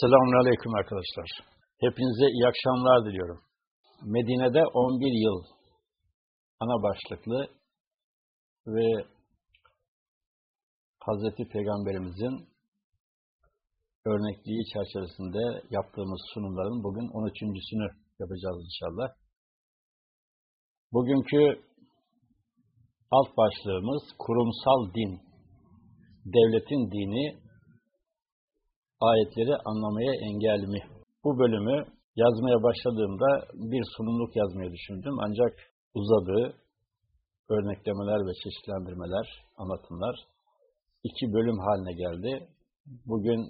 Selamünaleyküm arkadaşlar. Hepinize iyi akşamlar diliyorum. Medine'de 11 yıl ana başlıklı ve Hazreti Peygamberimizin örnekliği çerçevesinde yaptığımız sunumların bugün 13.sünü yapacağız inşallah. Bugünkü alt başlığımız kurumsal din. Devletin dini ayetleri anlamaya engel mi? Bu bölümü yazmaya başladığımda bir sunumluk yazmayı düşündüm. Ancak uzadı, örneklemeler ve çeşitlendirmeler, anlatımlar iki bölüm haline geldi. Bugün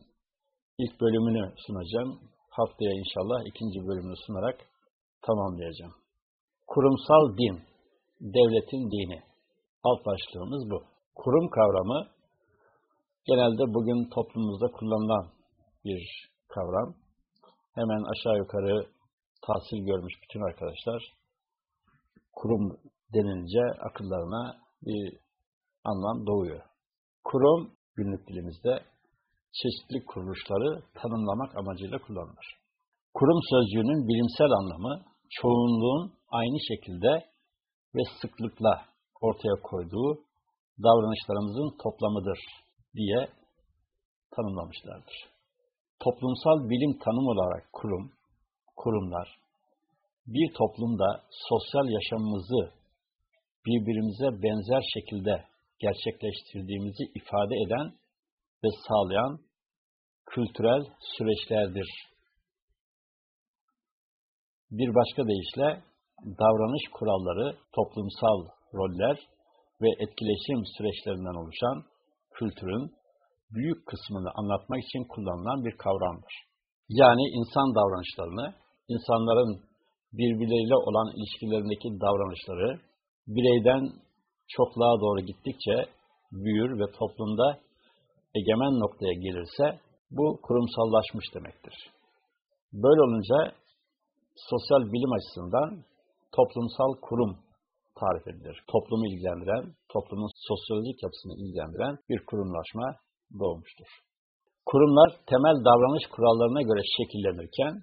ilk bölümünü sunacağım. Haftaya inşallah ikinci bölümünü sunarak tamamlayacağım. Kurumsal din, devletin dini. Alt başlığımız bu. Kurum kavramı genelde bugün toplumumuzda kullanılan bir kavram. Hemen aşağı yukarı tahsil görmüş bütün arkadaşlar kurum denilince akıllarına bir anlam doğuyor. Kurum günlük dilimizde çeşitli kuruluşları tanımlamak amacıyla kullanılır. Kurum sözcüğünün bilimsel anlamı çoğunluğun aynı şekilde ve sıklıkla ortaya koyduğu davranışlarımızın toplamıdır diye tanımlamışlardır toplumsal bilim tanım olarak kurum, kurumlar, bir toplumda sosyal yaşamımızı birbirimize benzer şekilde gerçekleştirdiğimizi ifade eden ve sağlayan kültürel süreçlerdir. Bir başka deyişle davranış kuralları, toplumsal roller ve etkileşim süreçlerinden oluşan kültürün büyük kısmını anlatmak için kullanılan bir kavramdır. Yani insan davranışlarını, insanların birbirleriyle olan ilişkilerindeki davranışları bireyden çokluğa doğru gittikçe büyür ve toplumda egemen noktaya gelirse bu kurumsallaşmış demektir. Böyle olunca sosyal bilim açısından toplumsal kurum tarif edilir. Toplumu ilgilendiren, toplumun sosyolojik yapısını ilgilendiren bir kurumlaşma doğmuştur. Kurumlar temel davranış kurallarına göre şekillenirken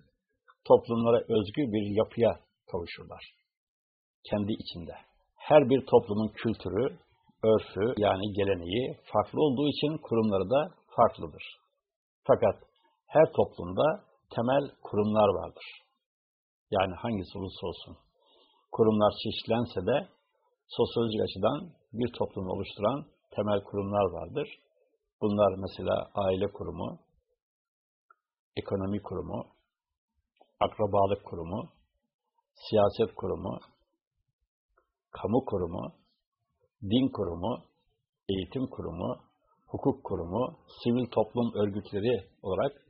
toplumlara özgü bir yapıya kavuşurlar. Kendi içinde. Her bir toplumun kültürü, örfü yani geleneği farklı olduğu için kurumları da farklıdır. Fakat her toplumda temel kurumlar vardır. Yani hangisi olursa olsun. Kurumlar çeşitlense de sosyolojik açıdan bir toplumu oluşturan temel kurumlar vardır. Bunlar mesela aile kurumu, ekonomi kurumu, akrabalık kurumu, siyaset kurumu, kamu kurumu, din kurumu, eğitim kurumu, hukuk kurumu, sivil toplum örgütleri olarak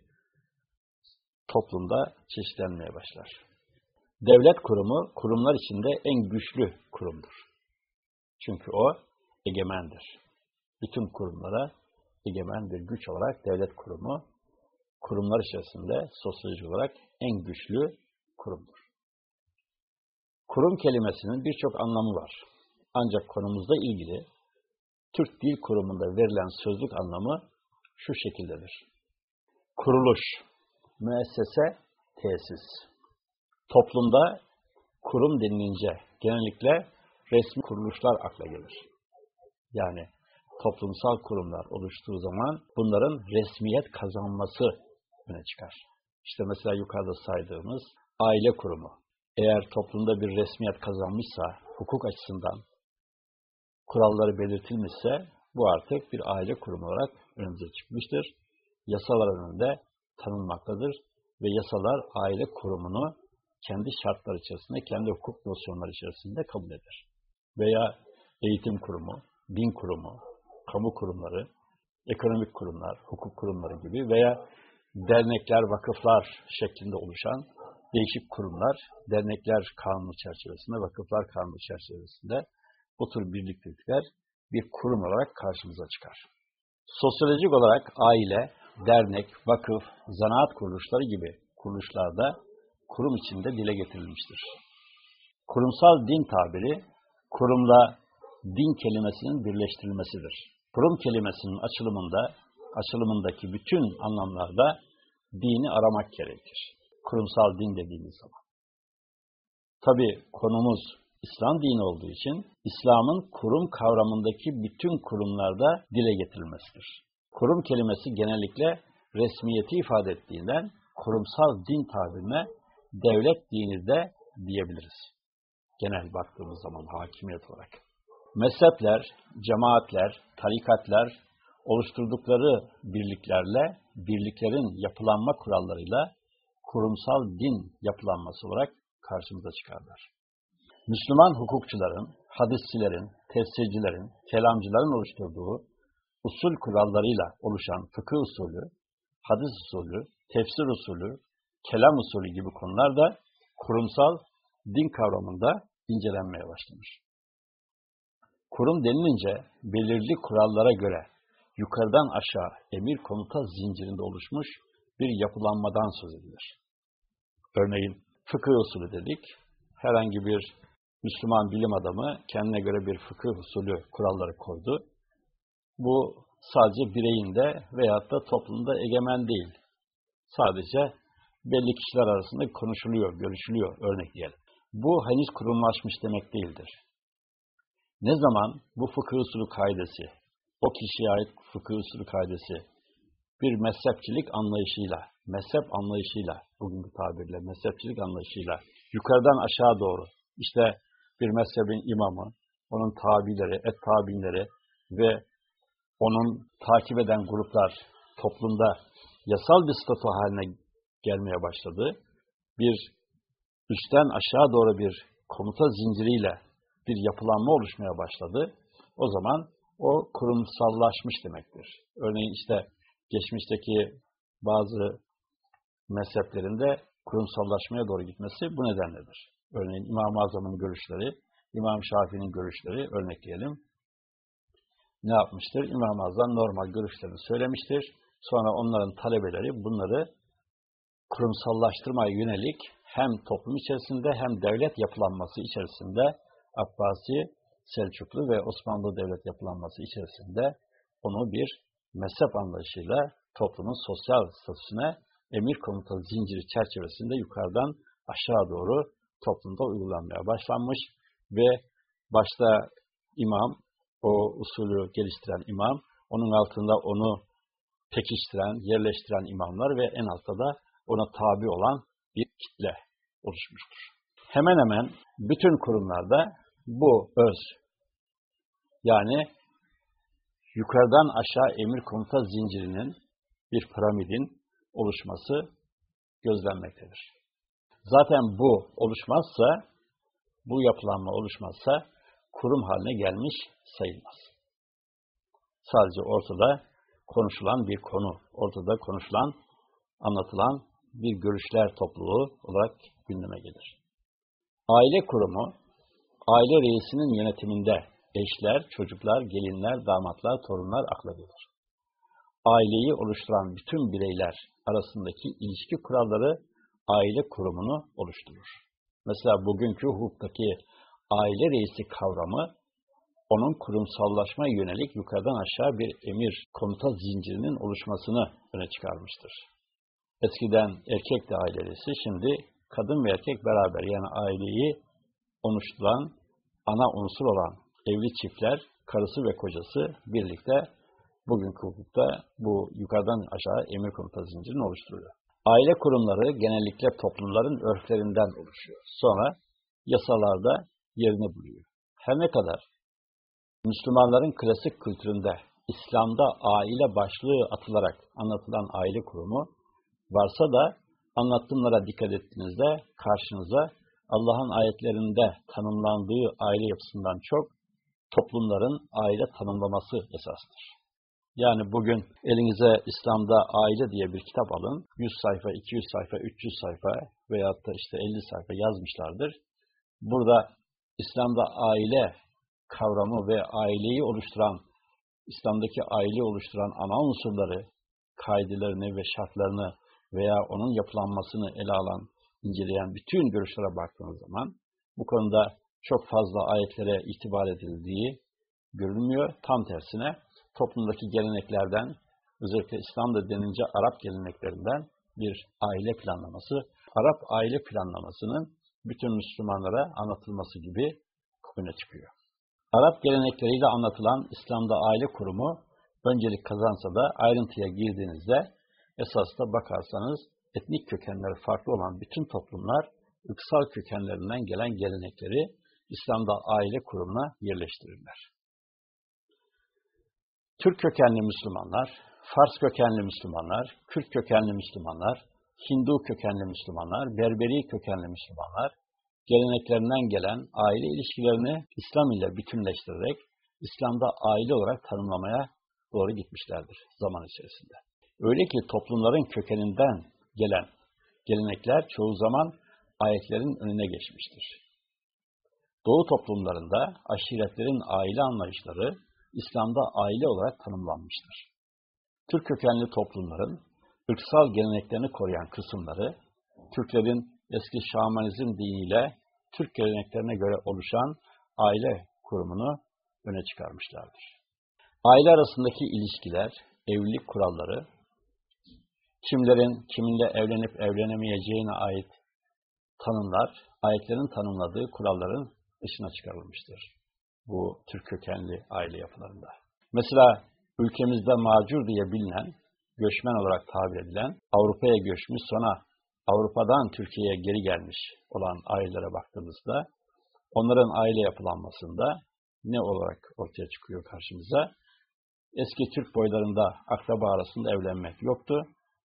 toplumda çeşitlenmeye başlar. Devlet kurumu, kurumlar içinde en güçlü kurumdur. Çünkü o egemendir. Bütün kurumlara egemen bir güç olarak devlet kurumu, kurumlar içerisinde sosyolojik olarak en güçlü kurumdur. Kurum kelimesinin birçok anlamı var. Ancak konumuzda ilgili Türk Dil Kurumu'nda verilen sözlük anlamı şu şekildedir. Kuruluş, müessese, tesis. Toplumda kurum denilince genellikle resmi kuruluşlar akla gelir. Yani toplumsal kurumlar oluştuğu zaman bunların resmiyet kazanması öne çıkar. İşte mesela yukarıda saydığımız aile kurumu. Eğer toplumda bir resmiyet kazanmışsa, hukuk açısından kuralları belirtilmişse bu artık bir aile kurumu olarak önümüze çıkmıştır. Yasalar önünde tanınmaktadır ve yasalar aile kurumunu kendi şartlar içerisinde, kendi hukuk nosyonları içerisinde kabul eder. Veya eğitim kurumu, din kurumu, kamu kurumları, ekonomik kurumlar, hukuk kurumları gibi veya dernekler, vakıflar şeklinde oluşan değişik kurumlar, dernekler kanunu çerçevesinde, vakıflar kanunu çerçevesinde bu tür birliktelikler bir kurum olarak karşımıza çıkar. Sosyolojik olarak aile, dernek, vakıf, zanaat kuruluşları gibi kuruluşlarda kurum içinde dile getirilmiştir. Kurumsal din tabiri, kurumla din kelimesinin birleştirilmesidir. Kurum kelimesinin açılımında, açılımındaki bütün anlamlarda dini aramak gerekir. Kurumsal din dediğimiz zaman. Tabi konumuz İslam dini olduğu için İslam'ın kurum kavramındaki bütün kurumlarda dile getirilmesidir. Kurum kelimesi genellikle resmiyeti ifade ettiğinden kurumsal din tabirine devlet dini de diyebiliriz. Genel baktığımız zaman hakimiyet olarak. Mezhepler, cemaatler, tarikatlar oluşturdukları birliklerle, birliklerin yapılanma kurallarıyla kurumsal din yapılanması olarak karşımıza çıkarlar. Müslüman hukukçuların, hadisçilerin, tefsircilerin, kelamcıların oluşturduğu usul kurallarıyla oluşan fıkıh usulü, hadis usulü, tefsir usulü, kelam usulü gibi konular da kurumsal din kavramında incelenmeye başlamış. Kurum denilince belirli kurallara göre yukarıdan aşağı emir komuta zincirinde oluşmuş bir yapılanmadan söz edilir. Örneğin fıkıh usulü dedik. Herhangi bir Müslüman bilim adamı kendine göre bir fıkıh usulü kuralları koydu. Bu sadece bireyinde veyahut da toplumda egemen değil. Sadece belli kişiler arasında konuşuluyor, görüşülüyor örnek diyelim. Bu henüz kurumlaşmış demek değildir. Ne zaman bu fıkıh usulü kaidesi, o kişiye ait fıkıh usulü kaidesi bir mezhepçilik anlayışıyla, mezhep anlayışıyla, bugünkü tabirle mezhepçilik anlayışıyla yukarıdan aşağı doğru işte bir mezhebin imamı, onun tabileri, et tabinleri ve onun takip eden gruplar toplumda yasal bir statü haline gelmeye başladı. Bir üstten aşağı doğru bir komuta zinciriyle bir yapılanma oluşmaya başladı. O zaman o kurumsallaşmış demektir. Örneğin işte geçmişteki bazı mezheplerinde kurumsallaşmaya doğru gitmesi bu nedenledir. Örneğin İmam-ı Azam'ın görüşleri, İmam Şafii'nin görüşleri örnekleyelim. Ne yapmıştır? İmam-ı Azam normal görüşlerini söylemiştir. Sonra onların talebeleri bunları kurumsallaştırmaya yönelik hem toplum içerisinde hem devlet yapılanması içerisinde Abbasi, Selçuklu ve Osmanlı devlet yapılanması içerisinde onu bir mezhep anlayışıyla toplumun sosyal statüsüne emir komuta zinciri çerçevesinde yukarıdan aşağı doğru toplumda uygulanmaya başlanmış ve başta imam, o usulü geliştiren imam, onun altında onu pekiştiren, yerleştiren imamlar ve en altta da ona tabi olan bir kitle oluşmuştur. Hemen hemen bütün kurumlarda bu öz, yani yukarıdan aşağı emir komuta zincirinin bir piramidin oluşması gözlenmektedir. Zaten bu oluşmazsa, bu yapılanma oluşmazsa kurum haline gelmiş sayılmaz. Sadece ortada konuşulan bir konu, ortada konuşulan, anlatılan bir görüşler topluluğu olarak gündeme gelir. Aile kurumu, aile reisinin yönetiminde eşler, çocuklar, gelinler, damatlar, torunlar akla gelir. Aileyi oluşturan bütün bireyler arasındaki ilişki kuralları aile kurumunu oluşturur. Mesela bugünkü hukuktaki aile reisi kavramı onun kurumsallaşma yönelik yukarıdan aşağı bir emir komuta zincirinin oluşmasını öne çıkarmıştır. Eskiden erkek de aile reisi, şimdi kadın ve erkek beraber yani aileyi oluşturan, ana unsur olan evli çiftler, karısı ve kocası birlikte bugünkü hukukta bu yukarıdan aşağı emir komuta zincirini oluşturuyor. Aile kurumları genellikle toplumların örflerinden oluşuyor. Sonra yasalarda yerini buluyor. Her ne kadar Müslümanların klasik kültüründe İslam'da aile başlığı atılarak anlatılan aile kurumu varsa da anlattığımlara dikkat ettiğinizde karşınıza Allah'ın ayetlerinde tanımlandığı aile yapısından çok toplumların aile tanımlaması esastır. Yani bugün elinize İslam'da aile diye bir kitap alın. 100 sayfa, 200 sayfa, 300 sayfa veyahut da işte 50 sayfa yazmışlardır. Burada İslam'da aile kavramı ve aileyi oluşturan, İslam'daki aile oluşturan ana unsurları, kaidelerini ve şartlarını veya onun yapılanmasını ele alan, inceleyen bütün görüşlere baktığınız zaman bu konuda çok fazla ayetlere itibar edildiği görülmüyor. Tam tersine toplumdaki geleneklerden, özellikle İslam'da denince Arap geleneklerinden bir aile planlaması, Arap aile planlamasının bütün Müslümanlara anlatılması gibi öne çıkıyor. Arap gelenekleriyle anlatılan İslam'da aile kurumu öncelik kazansa da ayrıntıya girdiğinizde esasda bakarsanız etnik kökenleri farklı olan bütün toplumlar ırksal kökenlerinden gelen gelenekleri İslam'da aile kurumuna yerleştirirler. Türk kökenli Müslümanlar, Fars kökenli Müslümanlar, Kürt kökenli Müslümanlar, Hindu kökenli Müslümanlar, Berberi kökenli Müslümanlar, geleneklerinden gelen aile ilişkilerini İslam ile bütünleştirerek İslam'da aile olarak tanımlamaya doğru gitmişlerdir zaman içerisinde. Öyle ki toplumların kökeninden gelen gelenekler çoğu zaman ayetlerin önüne geçmiştir. Doğu toplumlarında aşiretlerin aile anlayışları İslam'da aile olarak tanımlanmıştır. Türk kökenli toplumların ırksal geleneklerini koruyan kısımları, Türklerin eski şamanizm diniyle Türk geleneklerine göre oluşan aile kurumunu öne çıkarmışlardır. Aile arasındaki ilişkiler, evlilik kuralları, kimlerin kiminle evlenip evlenemeyeceğine ait tanımlar, ayetlerin tanımladığı kuralların dışına çıkarılmıştır. Bu Türk kökenli aile yapılarında. Mesela ülkemizde macur diye bilinen, göçmen olarak tabir edilen, Avrupa'ya göçmüş sonra Avrupa'dan Türkiye'ye geri gelmiş olan ailelere baktığımızda onların aile yapılanmasında ne olarak ortaya çıkıyor karşımıza? Eski Türk boylarında akraba arasında evlenmek yoktu.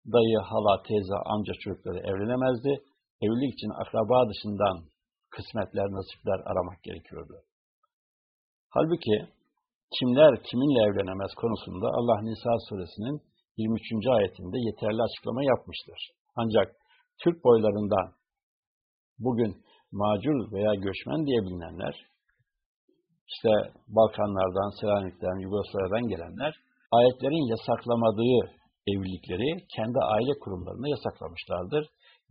Dayı, hala, teyze, amca çocukları evlenemezdi. Evlilik için akraba dışından kısmetler, nasipler aramak gerekiyordu. Halbuki kimler kiminle evlenemez konusunda Allah Nisa suresinin 23. ayetinde yeterli açıklama yapmıştır. Ancak Türk boylarından bugün macur veya göçmen diye bilinenler, işte Balkanlardan, Selanik'ten, Yugoslavya'dan gelenler, ayetlerin yasaklamadığı evlilikleri kendi aile kurumlarına yasaklamışlardır.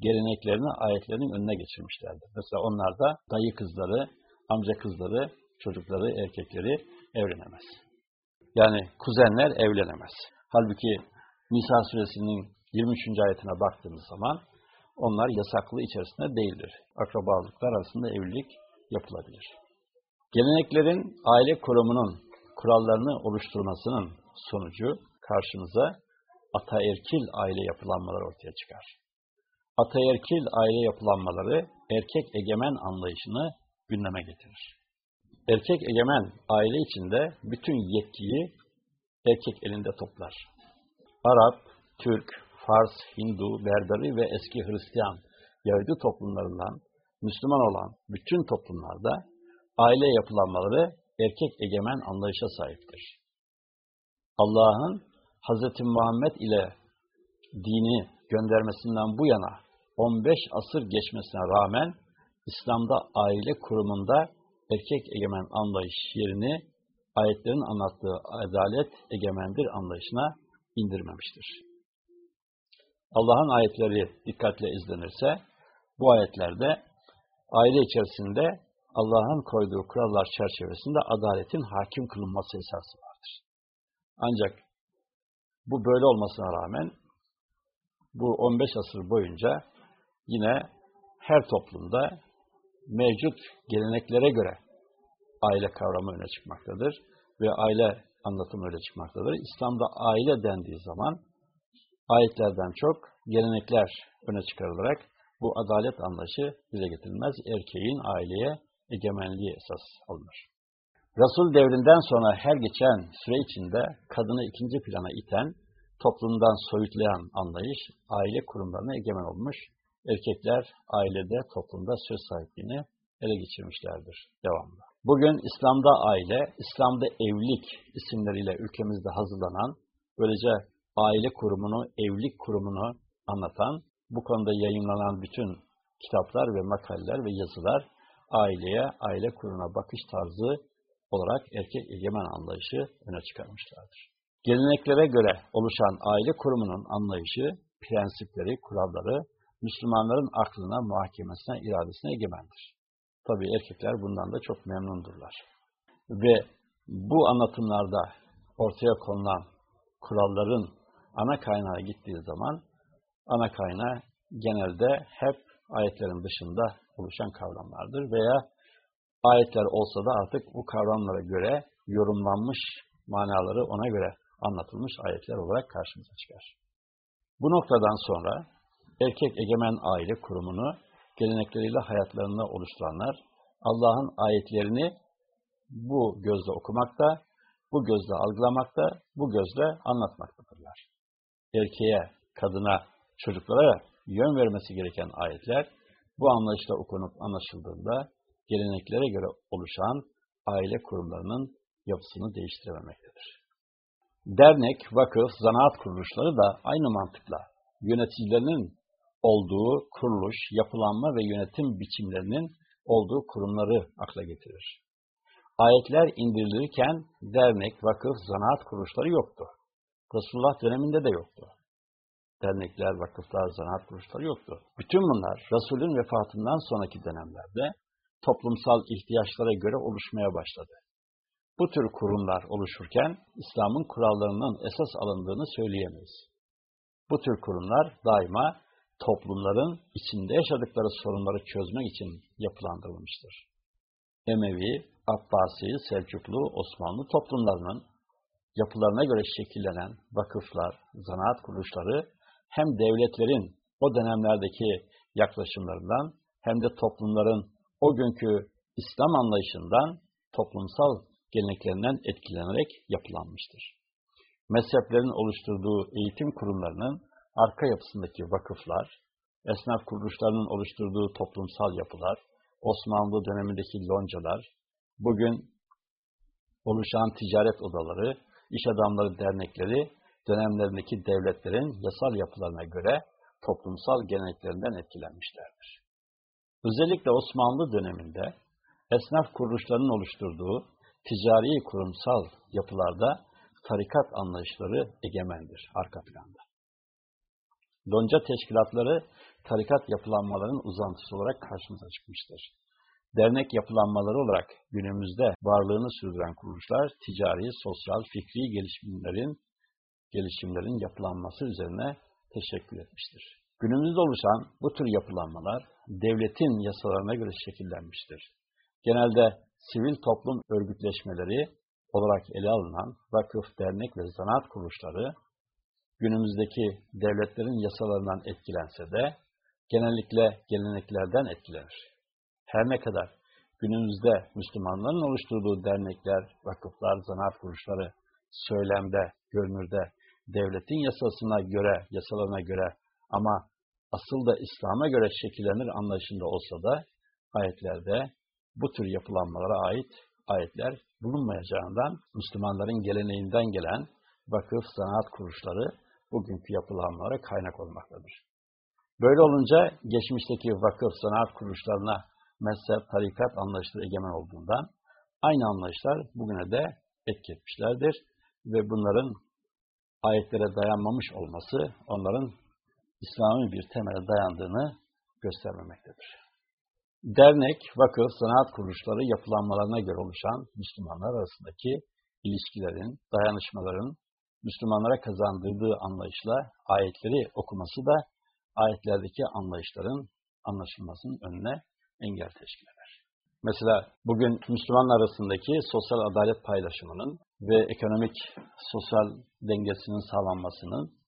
Geleneklerini ayetlerin önüne geçirmişlerdir. Mesela onlar da dayı kızları, amca kızları, çocukları, erkekleri evlenemez. Yani kuzenler evlenemez. Halbuki Nisa suresinin 23. ayetine baktığımız zaman onlar yasaklı içerisinde değildir. Akrabalıklar arasında evlilik yapılabilir. Geleneklerin aile kurumunun kurallarını oluşturmasının sonucu karşımıza ataerkil aile yapılanmaları ortaya çıkar. Ataerkil aile yapılanmaları erkek egemen anlayışını gündeme getirir. Erkek egemen aile içinde bütün yetkiyi erkek elinde toplar. Arap, Türk, Fars, Hindu, Berberi ve eski Hristiyan Yahudi toplumlarından Müslüman olan bütün toplumlarda aile yapılanmaları erkek egemen anlayışa sahiptir. Allah'ın Hz. Muhammed ile dini göndermesinden bu yana 15 asır geçmesine rağmen İslam'da aile kurumunda erkek egemen anlayış yerini ayetlerin anlattığı adalet egemendir anlayışına indirmemiştir. Allah'ın ayetleri dikkatle izlenirse, bu ayetlerde aile içerisinde Allah'ın koyduğu kurallar çerçevesinde adaletin hakim kılınması esası vardır. Ancak bu böyle olmasına rağmen bu 15 asır boyunca yine her toplumda mevcut geleneklere göre aile kavramı öne çıkmaktadır ve aile anlatımı öne çıkmaktadır. İslam'da aile dendiği zaman ayetlerden çok gelenekler öne çıkarılarak bu adalet anlayışı bize getirilmez. Erkeğin aileye egemenliği esas alınır. Resul devrinden sonra her geçen süre içinde kadını ikinci plana iten, toplumdan soyutlayan anlayış aile kurumlarına egemen olmuş. Erkekler ailede, toplumda söz sahipliğini ele geçirmişlerdir devamlı. Bugün İslam'da aile, İslam'da evlilik isimleriyle ülkemizde hazırlanan, böylece aile kurumunu, evlilik kurumunu anlatan, bu konuda yayınlanan bütün kitaplar ve makaleler ve yazılar aileye, aile kurumuna bakış tarzı olarak erkek egemen anlayışı öne çıkarmışlardır. Geleneklere göre oluşan aile kurumunun anlayışı, prensipleri, kuralları Müslümanların aklına, muhakemesine, iradesine egemendir. Tabi erkekler bundan da çok memnundurlar. Ve bu anlatımlarda ortaya konulan kuralların ana kaynağa gittiği zaman ana kaynağı genelde hep ayetlerin dışında oluşan kavramlardır veya ayetler olsa da artık bu kavramlara göre yorumlanmış manaları ona göre anlatılmış ayetler olarak karşımıza çıkar. Bu noktadan sonra erkek egemen aile kurumunu gelenekleriyle hayatlarında oluşturanlar Allah'ın ayetlerini bu gözle okumakta, bu gözle algılamakta, bu gözle anlatmaktadırlar. Erkeğe, kadına, çocuklara yön vermesi gereken ayetler bu anlayışla okunup anlaşıldığında geleneklere göre oluşan aile kurumlarının yapısını değiştirememektedir. Dernek, vakıf, zanaat kuruluşları da aynı mantıkla yöneticilerinin olduğu kuruluş, yapılanma ve yönetim biçimlerinin olduğu kurumları akla getirir. Ayetler indirilirken dernek, vakıf, zanaat kuruluşları yoktu. Resulullah döneminde de yoktu. Dernekler, vakıflar, zanaat kuruluşları yoktu. Bütün bunlar Resulün vefatından sonraki dönemlerde toplumsal ihtiyaçlara göre oluşmaya başladı. Bu tür kurumlar oluşurken İslam'ın kurallarının esas alındığını söyleyemeyiz. Bu tür kurumlar daima toplumların içinde yaşadıkları sorunları çözmek için yapılandırılmıştır. Emevi, Abbasi, Selçuklu, Osmanlı toplumlarının yapılarına göre şekillenen vakıflar, zanaat kuruluşları hem devletlerin o dönemlerdeki yaklaşımlarından hem de toplumların o günkü İslam anlayışından, toplumsal geleneklerinden etkilenerek yapılanmıştır. Mezheplerin oluşturduğu eğitim kurumlarının arka yapısındaki vakıflar, esnaf kuruluşlarının oluşturduğu toplumsal yapılar, Osmanlı dönemindeki loncalar, bugün oluşan ticaret odaları, iş adamları dernekleri, dönemlerindeki devletlerin yasal yapılarına göre toplumsal geleneklerinden etkilenmişlerdir. Özellikle Osmanlı döneminde esnaf kuruluşlarının oluşturduğu ticari kurumsal yapılarda tarikat anlayışları egemendir arka planda. Lonca teşkilatları tarikat yapılanmalarının uzantısı olarak karşımıza çıkmıştır. Dernek yapılanmaları olarak günümüzde varlığını sürdüren kuruluşlar ticari, sosyal, fikri gelişimlerin gelişimlerin yapılanması üzerine teşekkür etmiştir. Günümüzde oluşan bu tür yapılanmalar devletin yasalarına göre şekillenmiştir. Genelde sivil toplum örgütleşmeleri olarak ele alınan vakıf, dernek ve zanaat kuruluşları günümüzdeki devletlerin yasalarından etkilense de genellikle geleneklerden etkilenir. Her ne kadar günümüzde Müslümanların oluşturduğu dernekler, vakıflar, zanaat kuruluşları söylemde, görünürde devletin yasasına göre, yasalarına göre ama asıl da İslam'a göre şekillenir anlayışında olsa da ayetlerde bu tür yapılanmalara ait ayetler bulunmayacağından Müslümanların geleneğinden gelen vakıf, zanaat kuruluşları bugünkü yapılanmalara kaynak olmaktadır. Böyle olunca geçmişteki vakıf, zanaat kuruluşlarına mezhep, tarikat anlayışları egemen olduğundan aynı anlayışlar bugüne de etki etmişlerdir ve bunların ayetlere dayanmamış olması onların İslami bir temele dayandığını göstermemektedir. Dernek, vakıf, sanat kuruluşları yapılanmalarına göre oluşan Müslümanlar arasındaki ilişkilerin, dayanışmaların Müslümanlara kazandırdığı anlayışla ayetleri okuması da ayetlerdeki anlayışların anlaşılmasının önüne engel teşkil eder. Mesela bugün Müslümanlar arasındaki sosyal adalet paylaşımının ve ekonomik sosyal dengesinin sağlanmasının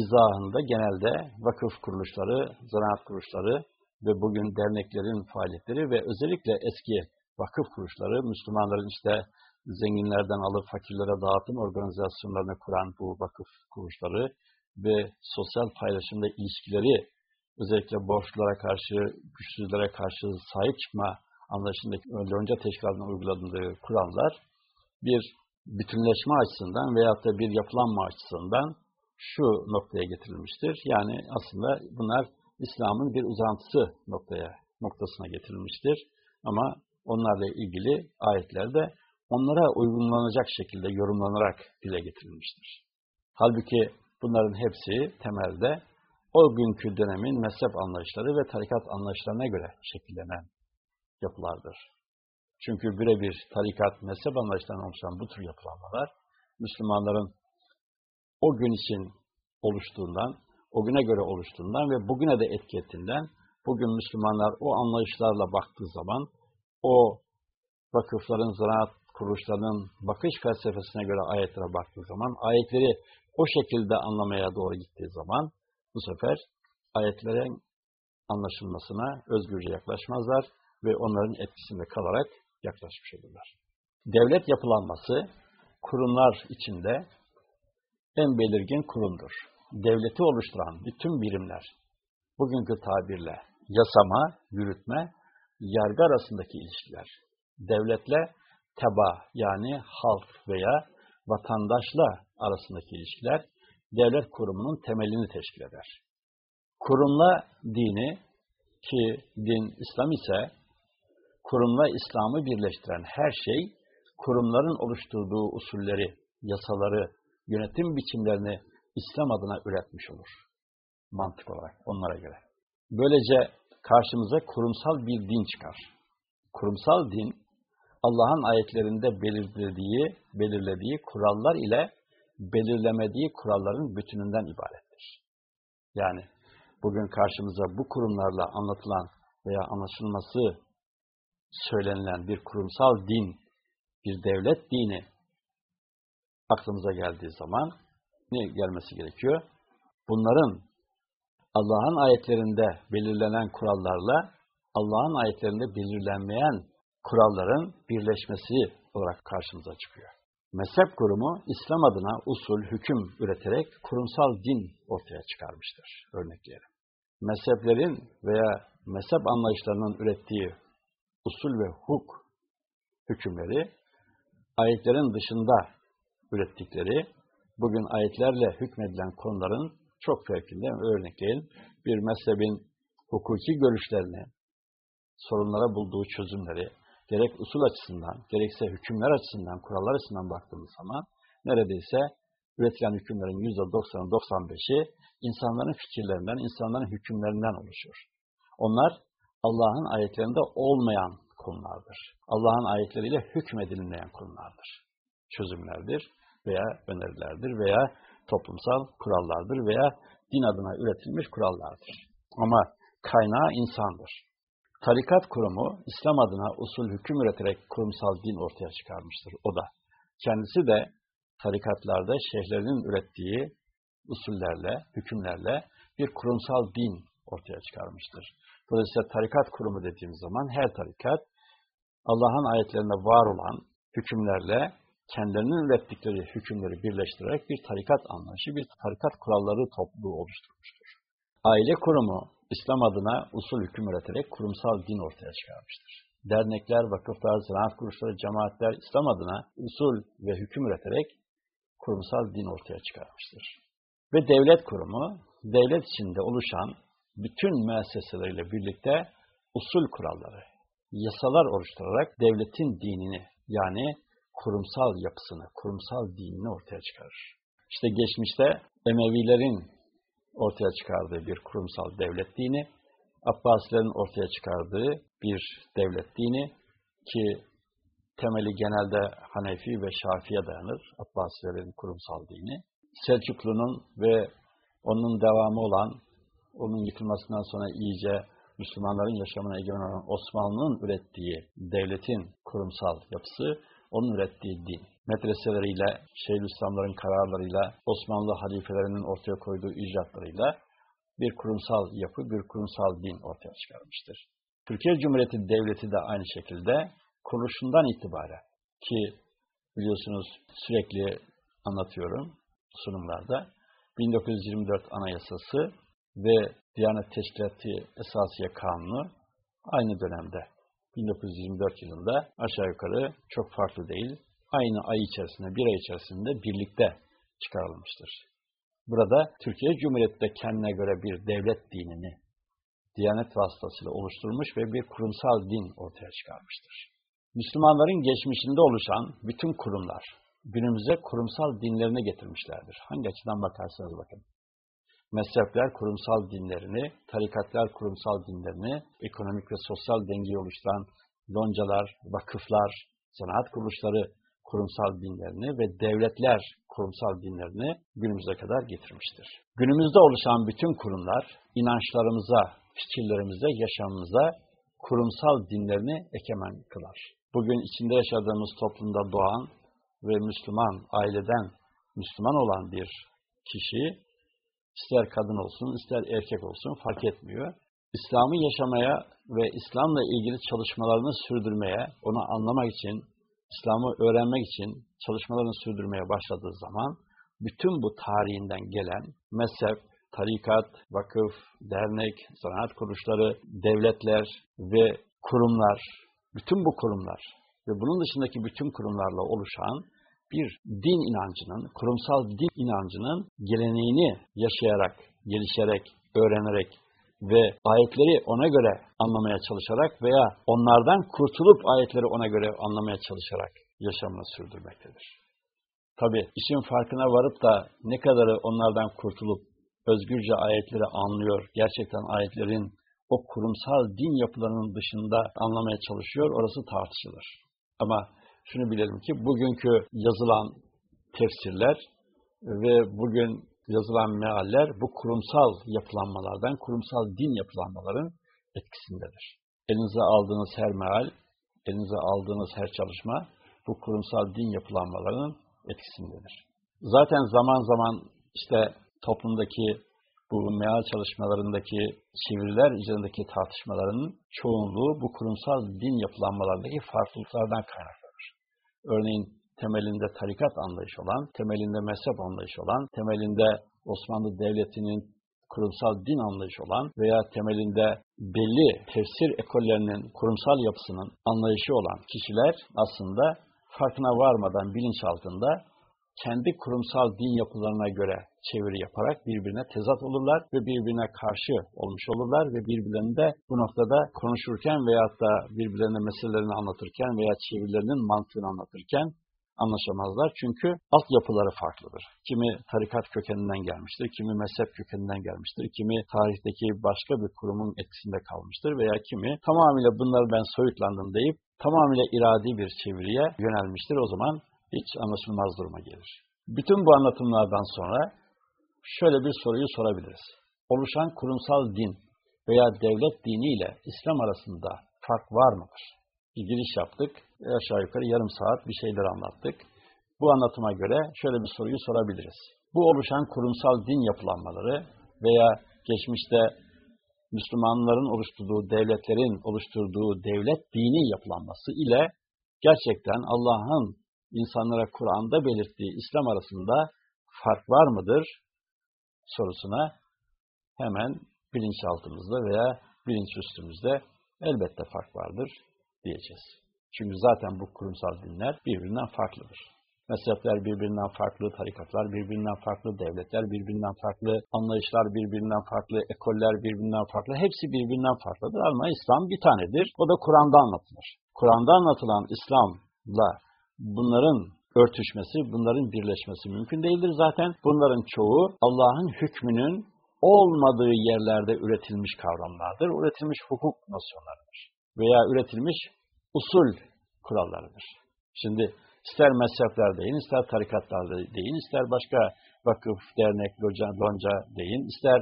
izahında genelde vakıf kuruluşları, zanaat kuruluşları ve bugün derneklerin faaliyetleri ve özellikle eski vakıf kuruluşları, Müslümanların işte zenginlerden alıp fakirlere dağıtım organizasyonlarını kuran bu vakıf kuruluşları ve sosyal paylaşımda ilişkileri özellikle borçlulara karşı, güçsüzlere karşı sahip çıkma anlayışındaki önce teşkilatının uyguladığı kuramlar bir bütünleşme açısından veyahut da bir yapılanma açısından şu noktaya getirilmiştir. Yani aslında bunlar İslam'ın bir uzantısı noktaya noktasına getirilmiştir. Ama onlarla ilgili ayetlerde onlara uygulanacak şekilde yorumlanarak dile getirilmiştir. Halbuki bunların hepsi temelde o günkü dönemin mezhep anlayışları ve tarikat anlayışlarına göre şekillenen yapılardır. Çünkü birebir tarikat, mezhep anlayışlarından oluşan bu tür yapılanmalar, Müslümanların o gün için oluştuğundan, o güne göre oluştuğundan ve bugüne de etki ettiğinden bugün Müslümanlar o anlayışlarla baktığı zaman o vakıfların, ziraat kuruluşlarının bakış felsefesine göre ayetlere baktığı zaman ayetleri o şekilde anlamaya doğru gittiği zaman bu sefer ayetlerin anlaşılmasına özgürce yaklaşmazlar ve onların etkisinde kalarak yaklaşmış olurlar. Devlet yapılanması kurumlar içinde en belirgin kurumdur. Devleti oluşturan bütün birimler, bugünkü tabirle yasama, yürütme, yargı arasındaki ilişkiler, devletle teba yani halk veya vatandaşla arasındaki ilişkiler devlet kurumunun temelini teşkil eder. Kurumla dini ki din İslam ise kurumla İslam'ı birleştiren her şey kurumların oluşturduğu usulleri, yasaları, yönetim biçimlerini İslam adına üretmiş olur. Mantık olarak onlara göre. Böylece karşımıza kurumsal bir din çıkar. Kurumsal din, Allah'ın ayetlerinde belirlediği, belirlediği kurallar ile belirlemediği kuralların bütününden ibarettir. Yani bugün karşımıza bu kurumlarla anlatılan veya anlaşılması söylenilen bir kurumsal din, bir devlet dini aklımıza geldiği zaman ne gelmesi gerekiyor? Bunların Allah'ın ayetlerinde belirlenen kurallarla Allah'ın ayetlerinde belirlenmeyen kuralların birleşmesi olarak karşımıza çıkıyor. Mezhep kurumu İslam adına usul, hüküm üreterek kurumsal din ortaya çıkarmıştır. Örnekleyelim. Mezheplerin veya mezhep anlayışlarının ürettiği usul ve huk hükümleri ayetlerin dışında ürettikleri bugün ayetlerle hükmedilen konuların çok fevkinde örnekleyelim. Bir mezhebin hukuki görüşlerini, sorunlara bulduğu çözümleri, gerek usul açısından, gerekse hükümler açısından, kurallar açısından baktığımız zaman neredeyse üretilen hükümlerin %90'ı 95'i insanların fikirlerinden, insanların hükümlerinden oluşur. Onlar Allah'ın ayetlerinde olmayan konulardır. Allah'ın ayetleriyle hükmedilmeyen konulardır. Çözümlerdir veya önerilerdir veya toplumsal kurallardır veya din adına üretilmiş kurallardır. Ama kaynağı insandır. Tarikat kurumu İslam adına usul hüküm üreterek kurumsal din ortaya çıkarmıştır. O da. Kendisi de tarikatlarda şeyhlerinin ürettiği usullerle, hükümlerle bir kurumsal din ortaya çıkarmıştır. Dolayısıyla tarikat kurumu dediğimiz zaman her tarikat Allah'ın ayetlerinde var olan hükümlerle kendilerinin ürettikleri hükümleri birleştirerek bir tarikat anlayışı, bir tarikat kuralları topluluğu oluşturmuştur. Aile kurumu İslam adına usul hüküm üreterek kurumsal din ortaya çıkarmıştır. Dernekler, vakıflar, ziraat kuruluşları, cemaatler İslam adına usul ve hüküm üreterek kurumsal din ortaya çıkarmıştır. Ve devlet kurumu, devlet içinde oluşan bütün müesseseleriyle birlikte usul kuralları, yasalar oluşturarak devletin dinini yani kurumsal yapısını, kurumsal dinini ortaya çıkarır. İşte geçmişte Emevilerin ortaya çıkardığı bir kurumsal devlet dini, Abbasilerin ortaya çıkardığı bir devlet dini ki temeli genelde Hanefi ve Şafi'ye dayanır, Abbasilerin kurumsal dini. Selçuklu'nun ve onun devamı olan, onun yıkılmasından sonra iyice Müslümanların yaşamına egemen olan Osmanlı'nın ürettiği devletin kurumsal yapısı, onun ürettiği din. Medreseleriyle, Şeyhülislamların kararlarıyla, Osmanlı halifelerinin ortaya koyduğu icraatlarıyla bir kurumsal yapı, bir kurumsal din ortaya çıkarmıştır. Türkiye Cumhuriyeti Devleti de aynı şekilde kuruluşundan itibaren ki biliyorsunuz sürekli anlatıyorum sunumlarda 1924 Anayasası ve Diyanet Teşkilatı Esasiye Kanunu aynı dönemde 1924 yılında aşağı yukarı çok farklı değil, aynı ay içerisinde, bir ay içerisinde birlikte çıkarılmıştır. Burada Türkiye Cumhuriyeti de kendine göre bir devlet dinini Diyanet vasıtasıyla oluşturmuş ve bir kurumsal din ortaya çıkarmıştır. Müslümanların geçmişinde oluşan bütün kurumlar günümüze kurumsal dinlerini getirmişlerdir. Hangi açıdan bakarsanız bakın. Mezhepler kurumsal dinlerini, tarikatlar kurumsal dinlerini, ekonomik ve sosyal dengeyi oluşturan loncalar, vakıflar, sanat kuruluşları kurumsal dinlerini ve devletler kurumsal dinlerini günümüze kadar getirmiştir. Günümüzde oluşan bütün kurumlar inançlarımıza, fikirlerimize, yaşamımıza kurumsal dinlerini ekemen kılar. Bugün içinde yaşadığımız toplumda doğan ve Müslüman aileden Müslüman olan bir kişi ister kadın olsun, ister erkek olsun fark etmiyor. İslam'ı yaşamaya ve İslam'la ilgili çalışmalarını sürdürmeye, onu anlamak için, İslam'ı öğrenmek için çalışmalarını sürdürmeye başladığı zaman bütün bu tarihinden gelen mezhep, tarikat, vakıf, dernek, zanaat kuruluşları, devletler ve kurumlar, bütün bu kurumlar ve bunun dışındaki bütün kurumlarla oluşan bir din inancının, kurumsal din inancının geleneğini yaşayarak, gelişerek, öğrenerek ve ayetleri ona göre anlamaya çalışarak veya onlardan kurtulup ayetleri ona göre anlamaya çalışarak yaşamını sürdürmektedir. Tabi işin farkına varıp da ne kadarı onlardan kurtulup özgürce ayetleri anlıyor, gerçekten ayetlerin o kurumsal din yapılarının dışında anlamaya çalışıyor, orası tartışılır. Ama şunu bilelim ki bugünkü yazılan tefsirler ve bugün yazılan mealler bu kurumsal yapılanmalardan, kurumsal din yapılanmaların etkisindedir. Elinize aldığınız her meal, elinize aldığınız her çalışma bu kurumsal din yapılanmalarının etkisindedir. Zaten zaman zaman işte toplumdaki bu meal çalışmalarındaki çeviriler üzerindeki tartışmaların çoğunluğu bu kurumsal din yapılanmalarındaki farklılıklardan kaynaklanır. Örneğin temelinde tarikat anlayışı olan, temelinde mezhep anlayışı olan, temelinde Osmanlı Devleti'nin kurumsal din anlayışı olan veya temelinde belli tefsir ekollerinin kurumsal yapısının anlayışı olan kişiler aslında farkına varmadan bilinç altında kendi kurumsal din yapılarına göre çeviri yaparak birbirine tezat olurlar ve birbirine karşı olmuş olurlar ve birbirlerinde bu noktada konuşurken veyahut da birbirlerine meselelerini anlatırken veya çevirilerinin mantığını anlatırken anlaşamazlar. Çünkü altyapıları farklıdır. Kimi tarikat kökeninden gelmiştir, kimi mezhep kökeninden gelmiştir, kimi tarihteki başka bir kurumun etkisinde kalmıştır veya kimi tamamıyla bunları ben soyutlandım deyip tamamıyla iradi bir çeviriye yönelmiştir. O zaman hiç anlaşılmaz duruma gelir. Bütün bu anlatımlardan sonra şöyle bir soruyu sorabiliriz. Oluşan kurumsal din veya devlet dini ile İslam arasında fark var mıdır? Bir giriş yaptık, aşağı yukarı yarım saat bir şeyler anlattık. Bu anlatıma göre şöyle bir soruyu sorabiliriz. Bu oluşan kurumsal din yapılanmaları veya geçmişte Müslümanların oluşturduğu devletlerin oluşturduğu devlet dini yapılanması ile gerçekten Allah'ın insanlara Kur'an'da belirttiği İslam arasında fark var mıdır sorusuna hemen bilinçaltımızda veya bilinç üstümüzde elbette fark vardır diyeceğiz. Çünkü zaten bu kurumsal dinler birbirinden farklıdır. Mezhepler birbirinden farklı, tarikatlar birbirinden farklı, devletler birbirinden farklı, anlayışlar birbirinden farklı, ekoller birbirinden farklı. Hepsi birbirinden farklıdır ama İslam bir tanedir. O da Kur'an'da anlatılır. Kur'an'da anlatılan İslam'la bunların örtüşmesi, bunların birleşmesi mümkün değildir. Zaten bunların çoğu Allah'ın hükmünün olmadığı yerlerde üretilmiş kavramlardır. Üretilmiş hukuk nosyonlarıdır. Veya üretilmiş usul kurallarıdır. Şimdi ister mezhepler deyin, ister tarikatlar deyin, ister başka vakıf, dernek, loca, lonca deyin, ister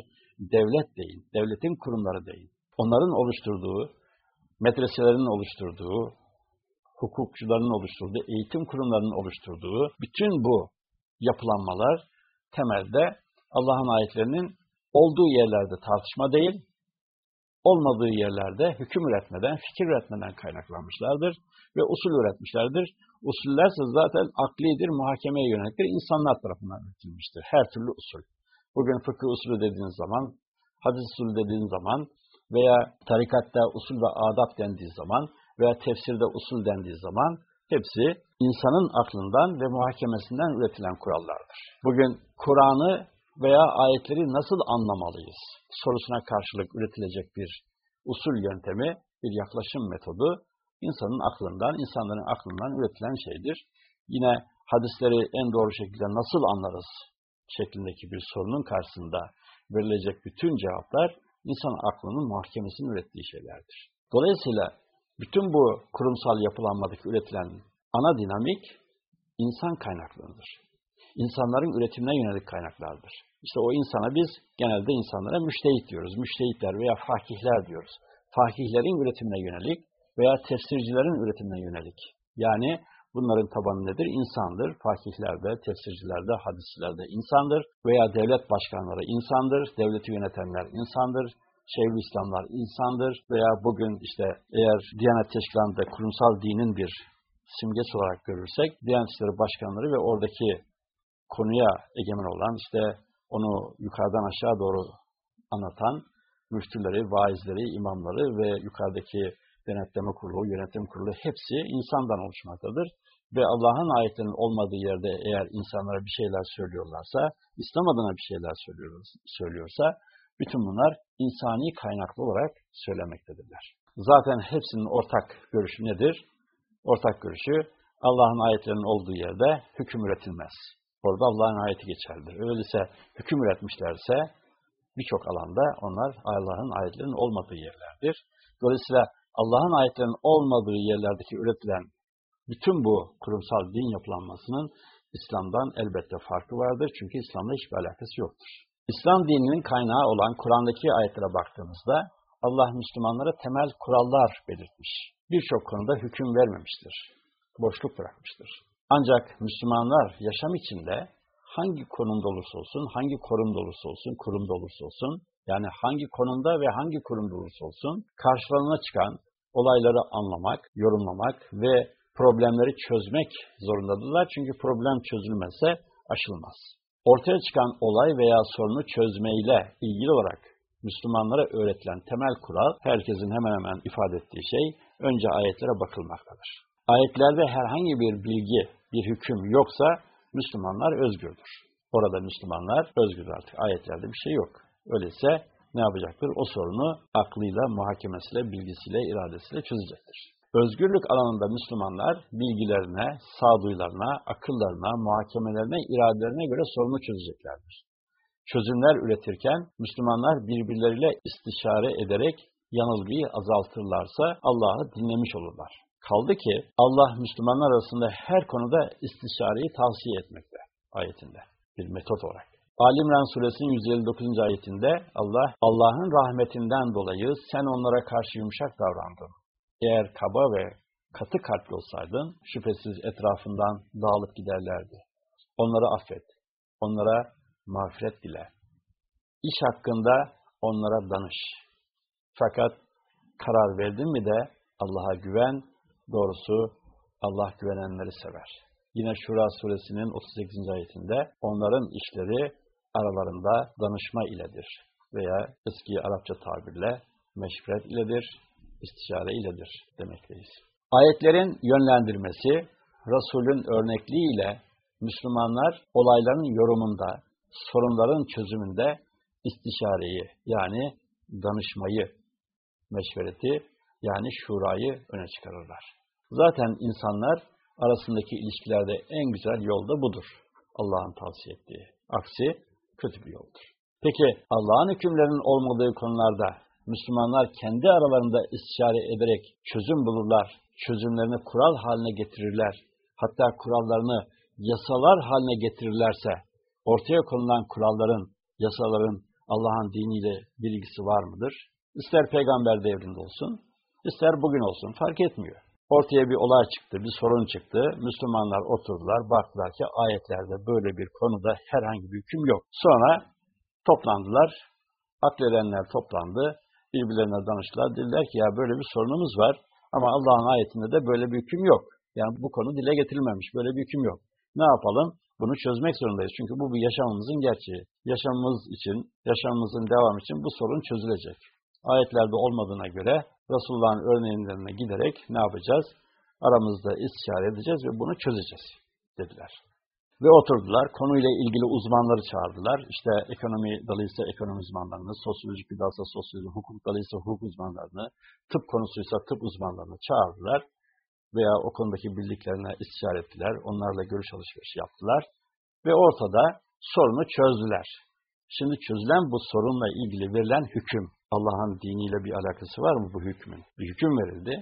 devlet deyin, devletin kurumları deyin. Onların oluşturduğu, medreselerin oluşturduğu, hukukçuların oluşturduğu, eğitim kurumlarının oluşturduğu bütün bu yapılanmalar temelde Allah'ın ayetlerinin olduğu yerlerde tartışma değil, olmadığı yerlerde hüküm üretmeden, fikir üretmeden kaynaklanmışlardır ve usul üretmişlerdir. Usullerse zaten aklidir, muhakemeye yöneliktir, insanlar tarafından üretilmiştir. Her türlü usul. Bugün fıkıh usulü dediğiniz zaman, hadis usulü dediğiniz zaman veya tarikatta usul ve adab dendiği zaman veya tefsirde usul dendiği zaman hepsi insanın aklından ve muhakemesinden üretilen kurallardır. Bugün Kur'an'ı veya ayetleri nasıl anlamalıyız sorusuna karşılık üretilecek bir usul yöntemi, bir yaklaşım metodu insanın aklından, insanların aklından üretilen şeydir. Yine hadisleri en doğru şekilde nasıl anlarız şeklindeki bir sorunun karşısında verilecek bütün cevaplar insan aklının muhakemesini ürettiği şeylerdir. Dolayısıyla bütün bu kurumsal yapılanmadaki üretilen ana dinamik insan kaynaklıdır. insanların üretimine yönelik kaynaklardır. İşte o insana biz genelde insanlara müştehit diyoruz. Müştehitler veya fakihler diyoruz. Fakihlerin üretimine yönelik veya tefsircilerin üretimine yönelik. Yani bunların tabanı nedir? İnsandır. Fakihlerde, tefsircilerde, hadisçilerde insandır. Veya devlet başkanları insandır. Devleti yönetenler insandır. Şeyhülislamlar insandır. Veya bugün işte eğer Diyanet Teşkilatı'nda kurumsal dinin bir simgesi olarak görürsek, Diyanet İşleri Başkanları ve oradaki konuya egemen olan işte onu yukarıdan aşağı doğru anlatan müftüleri, vaizleri, imamları ve yukarıdaki denetleme kurulu, yönetim kurulu hepsi insandan oluşmaktadır. Ve Allah'ın ayetlerinin olmadığı yerde eğer insanlara bir şeyler söylüyorlarsa, İslam adına bir şeyler söylüyorsa, bütün bunlar insani kaynaklı olarak söylemektedirler. Zaten hepsinin ortak görüşü nedir? Ortak görüşü Allah'ın ayetlerinin olduğu yerde hüküm üretilmez. Orada Allah'ın ayeti geçerlidir. Öyleyse hüküm üretmişlerse birçok alanda onlar Allah'ın ayetlerinin olmadığı yerlerdir. Dolayısıyla Allah'ın ayetlerinin olmadığı yerlerdeki üretilen bütün bu kurumsal din yapılanmasının İslam'dan elbette farkı vardır. Çünkü İslam'la hiçbir alakası yoktur. İslam dininin kaynağı olan Kur'an'daki ayetlere baktığımızda Allah Müslümanlara temel kurallar belirtmiş. Birçok konuda hüküm vermemiştir. Boşluk bırakmıştır. Ancak Müslümanlar yaşam içinde hangi konumda olursa olsun, hangi korumda olursa olsun, kurumda olursa olsun, yani hangi konumda ve hangi kurumda olursa olsun, karşılarına çıkan olayları anlamak, yorumlamak ve problemleri çözmek zorundadırlar. Çünkü problem çözülmezse aşılmaz. Ortaya çıkan olay veya sorunu çözmeyle ilgili olarak Müslümanlara öğretilen temel kural, herkesin hemen hemen ifade ettiği şey, önce ayetlere bakılmaktadır. Ayetlerde herhangi bir bilgi, bir hüküm yoksa Müslümanlar özgürdür. Orada Müslümanlar özgürdür artık. Ayetlerde bir şey yok. Öyleyse ne yapacaktır? O sorunu aklıyla, muhakemesiyle, bilgisiyle, iradesiyle çözecektir. Özgürlük alanında Müslümanlar bilgilerine, sağduyularına, akıllarına, muhakemelerine, iradelerine göre sorunu çözeceklerdir. Çözümler üretirken Müslümanlar birbirleriyle istişare ederek yanılgıyı azaltırlarsa Allah'ı dinlemiş olurlar. Kaldı ki Allah Müslümanlar arasında her konuda istişareyi tavsiye etmekte ayetinde bir metot olarak. Ali İmran suresinin 159. ayetinde Allah Allah'ın rahmetinden dolayı sen onlara karşı yumuşak davrandın. Eğer kaba ve katı kalpli olsaydın şüphesiz etrafından dağılıp giderlerdi. Onları affet. Onlara mağfiret dile. İş hakkında onlara danış. Fakat karar verdin mi de Allah'a güven Doğrusu Allah güvenenleri sever. Yine Şura suresinin 38. ayetinde onların işleri aralarında danışma iledir veya eski Arapça tabirle meşveret iledir, istişare iledir demekteyiz. Ayetlerin yönlendirmesi, Resul'ün örnekliğiyle Müslümanlar olayların yorumunda, sorunların çözümünde istişareyi yani danışmayı, meşvereti yani şurayı öne çıkarırlar. Zaten insanlar arasındaki ilişkilerde en güzel yol da budur. Allah'ın tavsiye ettiği. Aksi kötü bir yoldur. Peki Allah'ın hükümlerinin olmadığı konularda Müslümanlar kendi aralarında istişare ederek çözüm bulurlar, çözümlerini kural haline getirirler, hatta kurallarını yasalar haline getirirlerse, ortaya konulan kuralların, yasaların Allah'ın diniyle bir ilgisi var mıdır? İster peygamber devrinde olsun, ister bugün olsun fark etmiyor. Ortaya bir olay çıktı, bir sorun çıktı. Müslümanlar oturdular, baktılar ki ayetlerde böyle bir konuda herhangi bir hüküm yok. Sonra toplandılar, akledenler toplandı, birbirlerine danıştılar. Dediler ki ya böyle bir sorunumuz var ama Allah'ın ayetinde de böyle bir hüküm yok. Yani bu konu dile getirilmemiş, böyle bir hüküm yok. Ne yapalım? Bunu çözmek zorundayız. Çünkü bu bir yaşamımızın gerçeği. Yaşamımız için, yaşamımızın devamı için bu sorun çözülecek. Ayetlerde olmadığına göre Resulullah'ın örneğlerine giderek ne yapacağız? Aramızda istişare edeceğiz ve bunu çözeceğiz dediler. Ve oturdular, konuyla ilgili uzmanları çağırdılar. İşte ekonomi dalıysa ekonomi uzmanlarını, sosyolojik bir dalsa sosyoloji, hukuk dalıysa hukuk uzmanlarını, tıp konusuysa tıp uzmanlarını çağırdılar. Veya o konudaki bildiklerine istişare ettiler, onlarla görüş alışverişi yaptılar. Ve ortada sorunu çözdüler. Şimdi çözülen bu sorunla ilgili verilen hüküm, Allah'ın diniyle bir alakası var mı bu hükmün? Bir hüküm verildi.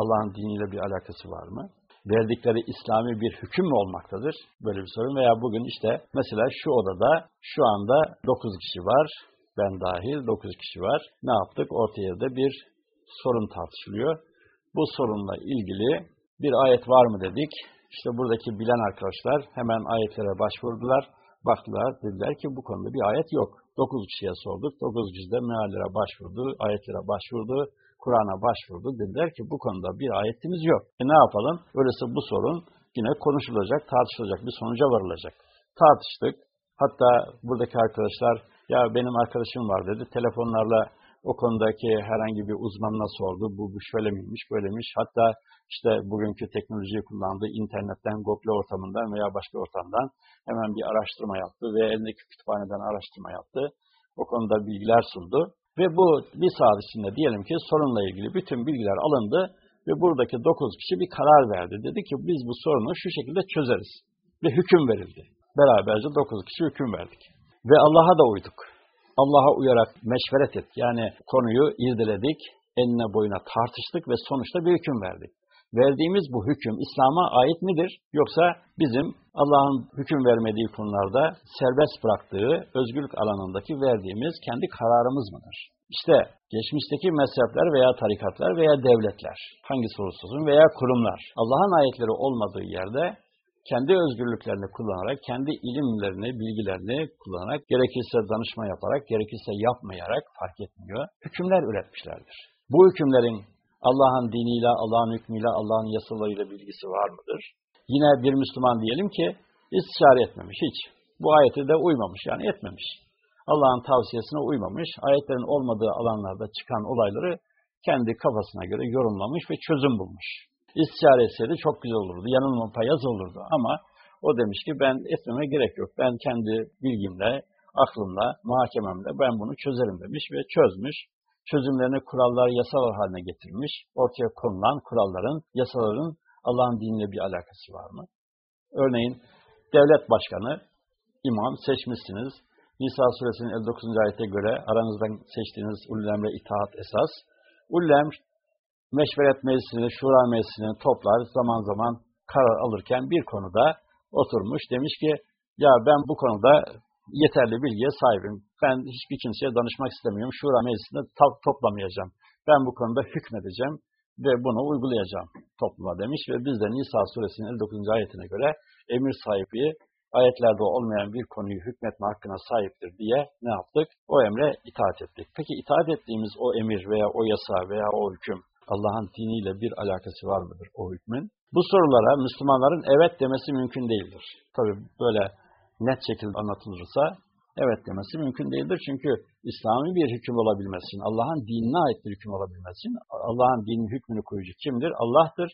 Allah'ın diniyle bir alakası var mı? Verdikleri İslami bir hüküm mü olmaktadır? Böyle bir sorun veya bugün işte mesela şu odada şu anda 9 kişi var, ben dahil 9 kişi var. Ne yaptık? Ortaya da bir sorun tartışılıyor. Bu sorunla ilgili bir ayet var mı dedik. İşte buradaki bilen arkadaşlar hemen ayetlere başvurdular. Baktılar, dediler ki bu konuda bir ayet yok. Dokuz kişiye sorduk, dokuz kişi de meallere başvurdu, ayetlere başvurdu, Kur'an'a başvurdu. Dediler ki bu konuda bir ayetimiz yok. E ne yapalım? Öyleyse bu sorun yine konuşulacak, tartışılacak, bir sonuca varılacak. Tartıştık. Hatta buradaki arkadaşlar, ya benim arkadaşım var dedi, telefonlarla o konudaki herhangi bir uzmanına sordu. Bu, bu şöyle miymiş, böylemiş. Hatta işte bugünkü teknolojiyi kullandığı internetten, Google ortamından veya başka ortamdan hemen bir araştırma yaptı ve elindeki kütüphaneden araştırma yaptı. O konuda bilgiler sundu. Ve bu bir saat içinde diyelim ki sorunla ilgili bütün bilgiler alındı ve buradaki dokuz kişi bir karar verdi. Dedi ki biz bu sorunu şu şekilde çözeriz. Ve hüküm verildi. Beraberce dokuz kişi hüküm verdik. Ve Allah'a da uyduk. Allah'a uyarak meşveret ettik. Yani konuyu irdeledik, enine boyuna tartıştık ve sonuçta bir hüküm verdik. Verdiğimiz bu hüküm İslam'a ait midir? Yoksa bizim Allah'ın hüküm vermediği konularda serbest bıraktığı özgürlük alanındaki verdiğimiz kendi kararımız mıdır? İşte geçmişteki mezhepler veya tarikatlar veya devletler, hangisi olursa olsun veya kurumlar, Allah'ın ayetleri olmadığı yerde kendi özgürlüklerini kullanarak, kendi ilimlerini, bilgilerini kullanarak, gerekirse danışma yaparak, gerekirse yapmayarak fark etmiyor, hükümler üretmişlerdir. Bu hükümlerin Allah'ın diniyle, Allah'ın hükmüyle, Allah'ın yasalarıyla bilgisi var mıdır? Yine bir Müslüman diyelim ki istişare etmemiş hiç. Bu ayete de uymamış yani etmemiş. Allah'ın tavsiyesine uymamış, ayetlerin olmadığı alanlarda çıkan olayları kendi kafasına göre yorumlamış ve çözüm bulmuş. İstişare etseydi çok güzel olurdu, yanılma payaz olurdu ama o demiş ki ben etmeme gerek yok. Ben kendi bilgimle, aklımla, muhakememle ben bunu çözerim demiş ve çözmüş çözümlerini kurallar, yasalar haline getirmiş. Ortaya konulan kuralların, yasaların Allah'ın diniyle bir alakası var mı? Örneğin devlet başkanı, imam seçmişsiniz. Nisa suresinin 59. ayete göre aranızdan seçtiğiniz ullemle itaat esas. Ullem meşveret meclisini, şura meclisini toplar, zaman zaman karar alırken bir konuda oturmuş. Demiş ki, ya ben bu konuda yeterli bilgiye sahibim. Ben hiçbir kimseye danışmak istemiyorum. Şura meclisinde toplamayacağım. Ben bu konuda hükmedeceğim ve bunu uygulayacağım topluma demiş ve biz de Nisa suresinin 59. ayetine göre emir sahibi ayetlerde olmayan bir konuyu hükmetme hakkına sahiptir diye ne yaptık? O emre itaat ettik. Peki itaat ettiğimiz o emir veya o yasa veya o hüküm Allah'ın diniyle bir alakası var mıdır o hükmün? Bu sorulara Müslümanların evet demesi mümkün değildir. Tabi böyle net şekilde anlatılırsa evet demesi mümkün değildir. Çünkü İslami bir hüküm olabilmesi için, Allah'ın dinine ait bir hüküm olabilmesi için Allah'ın dinin hükmünü koyucu kimdir? Allah'tır.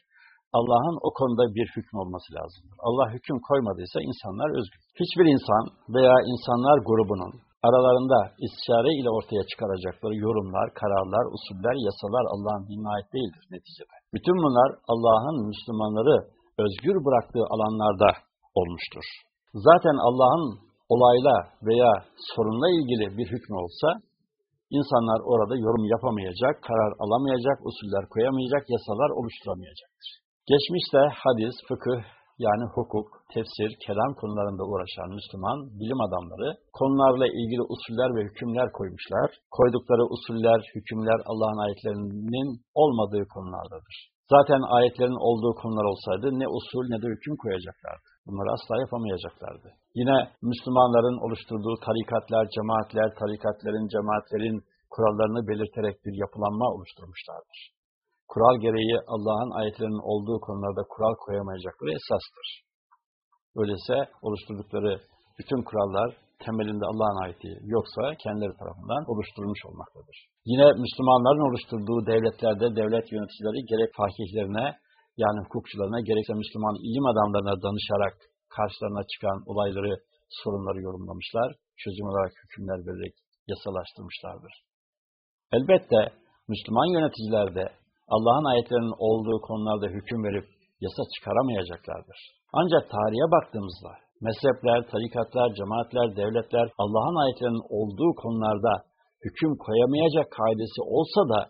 Allah'ın o konuda bir hüküm olması lazımdır. Allah hüküm koymadıysa insanlar özgür. Hiçbir insan veya insanlar grubunun aralarında istişare ile ortaya çıkaracakları yorumlar, kararlar, usuller, yasalar Allah'ın dinine ait değildir neticede. Bütün bunlar Allah'ın Müslümanları özgür bıraktığı alanlarda olmuştur. Zaten Allah'ın olayla veya sorunla ilgili bir hükmü olsa, insanlar orada yorum yapamayacak, karar alamayacak, usuller koyamayacak, yasalar oluşturamayacaktır. Geçmişte hadis, fıkıh, yani hukuk, tefsir, kelam konularında uğraşan Müslüman bilim adamları konularla ilgili usuller ve hükümler koymuşlar. Koydukları usuller, hükümler Allah'ın ayetlerinin olmadığı konulardadır. Zaten ayetlerin olduğu konular olsaydı ne usul ne de hüküm koyacaklardı. Bunları asla yapamayacaklardı. Yine Müslümanların oluşturduğu tarikatlar, cemaatler, tarikatlerin, cemaatlerin kurallarını belirterek bir yapılanma oluşturmuşlardır. Kural gereği Allah'ın ayetlerinin olduğu konularda kural koyamayacakları esastır. Öyleyse oluşturdukları bütün kurallar temelinde Allah'ın ayeti yoksa kendileri tarafından oluşturulmuş olmaktadır. Yine Müslümanların oluşturduğu devletlerde devlet yöneticileri gerek fakihlerine yani hukukçularına gerekse Müslüman ilim adamlarına danışarak karşılarına çıkan olayları, sorunları yorumlamışlar, çözüm olarak hükümler vererek yasalaştırmışlardır. Elbette Müslüman yöneticiler de Allah'ın ayetlerinin olduğu konularda hüküm verip yasa çıkaramayacaklardır. Ancak tarihe baktığımızda mezhepler, tarikatlar, cemaatler, devletler Allah'ın ayetlerinin olduğu konularda hüküm koyamayacak kaidesi olsa da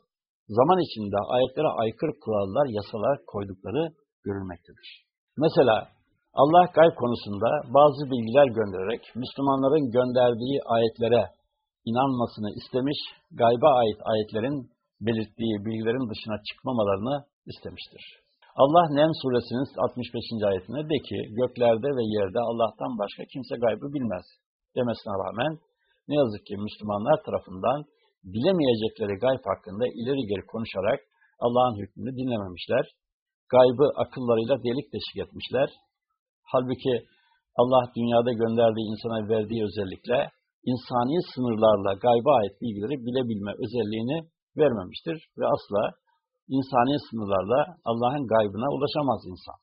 zaman içinde ayetlere aykırı kurallar, yasalar koydukları görülmektedir. Mesela Allah gayb konusunda bazı bilgiler göndererek Müslümanların gönderdiği ayetlere inanmasını istemiş, gayba ait ayetlerin belirttiği bilgilerin dışına çıkmamalarını istemiştir. Allah Nem suresinin 65. ayetinde de ki göklerde ve yerde Allah'tan başka kimse gaybı bilmez demesine rağmen ne yazık ki Müslümanlar tarafından bilemeyecekleri gayb hakkında ileri geri konuşarak Allah'ın hükmünü dinlememişler. Gaybı akıllarıyla delik deşik etmişler. Halbuki Allah dünyada gönderdiği insana verdiği özellikle insani sınırlarla gayba ait bilgileri bilebilme özelliğini vermemiştir ve asla insani sınırlarla Allah'ın gaybına ulaşamaz insan.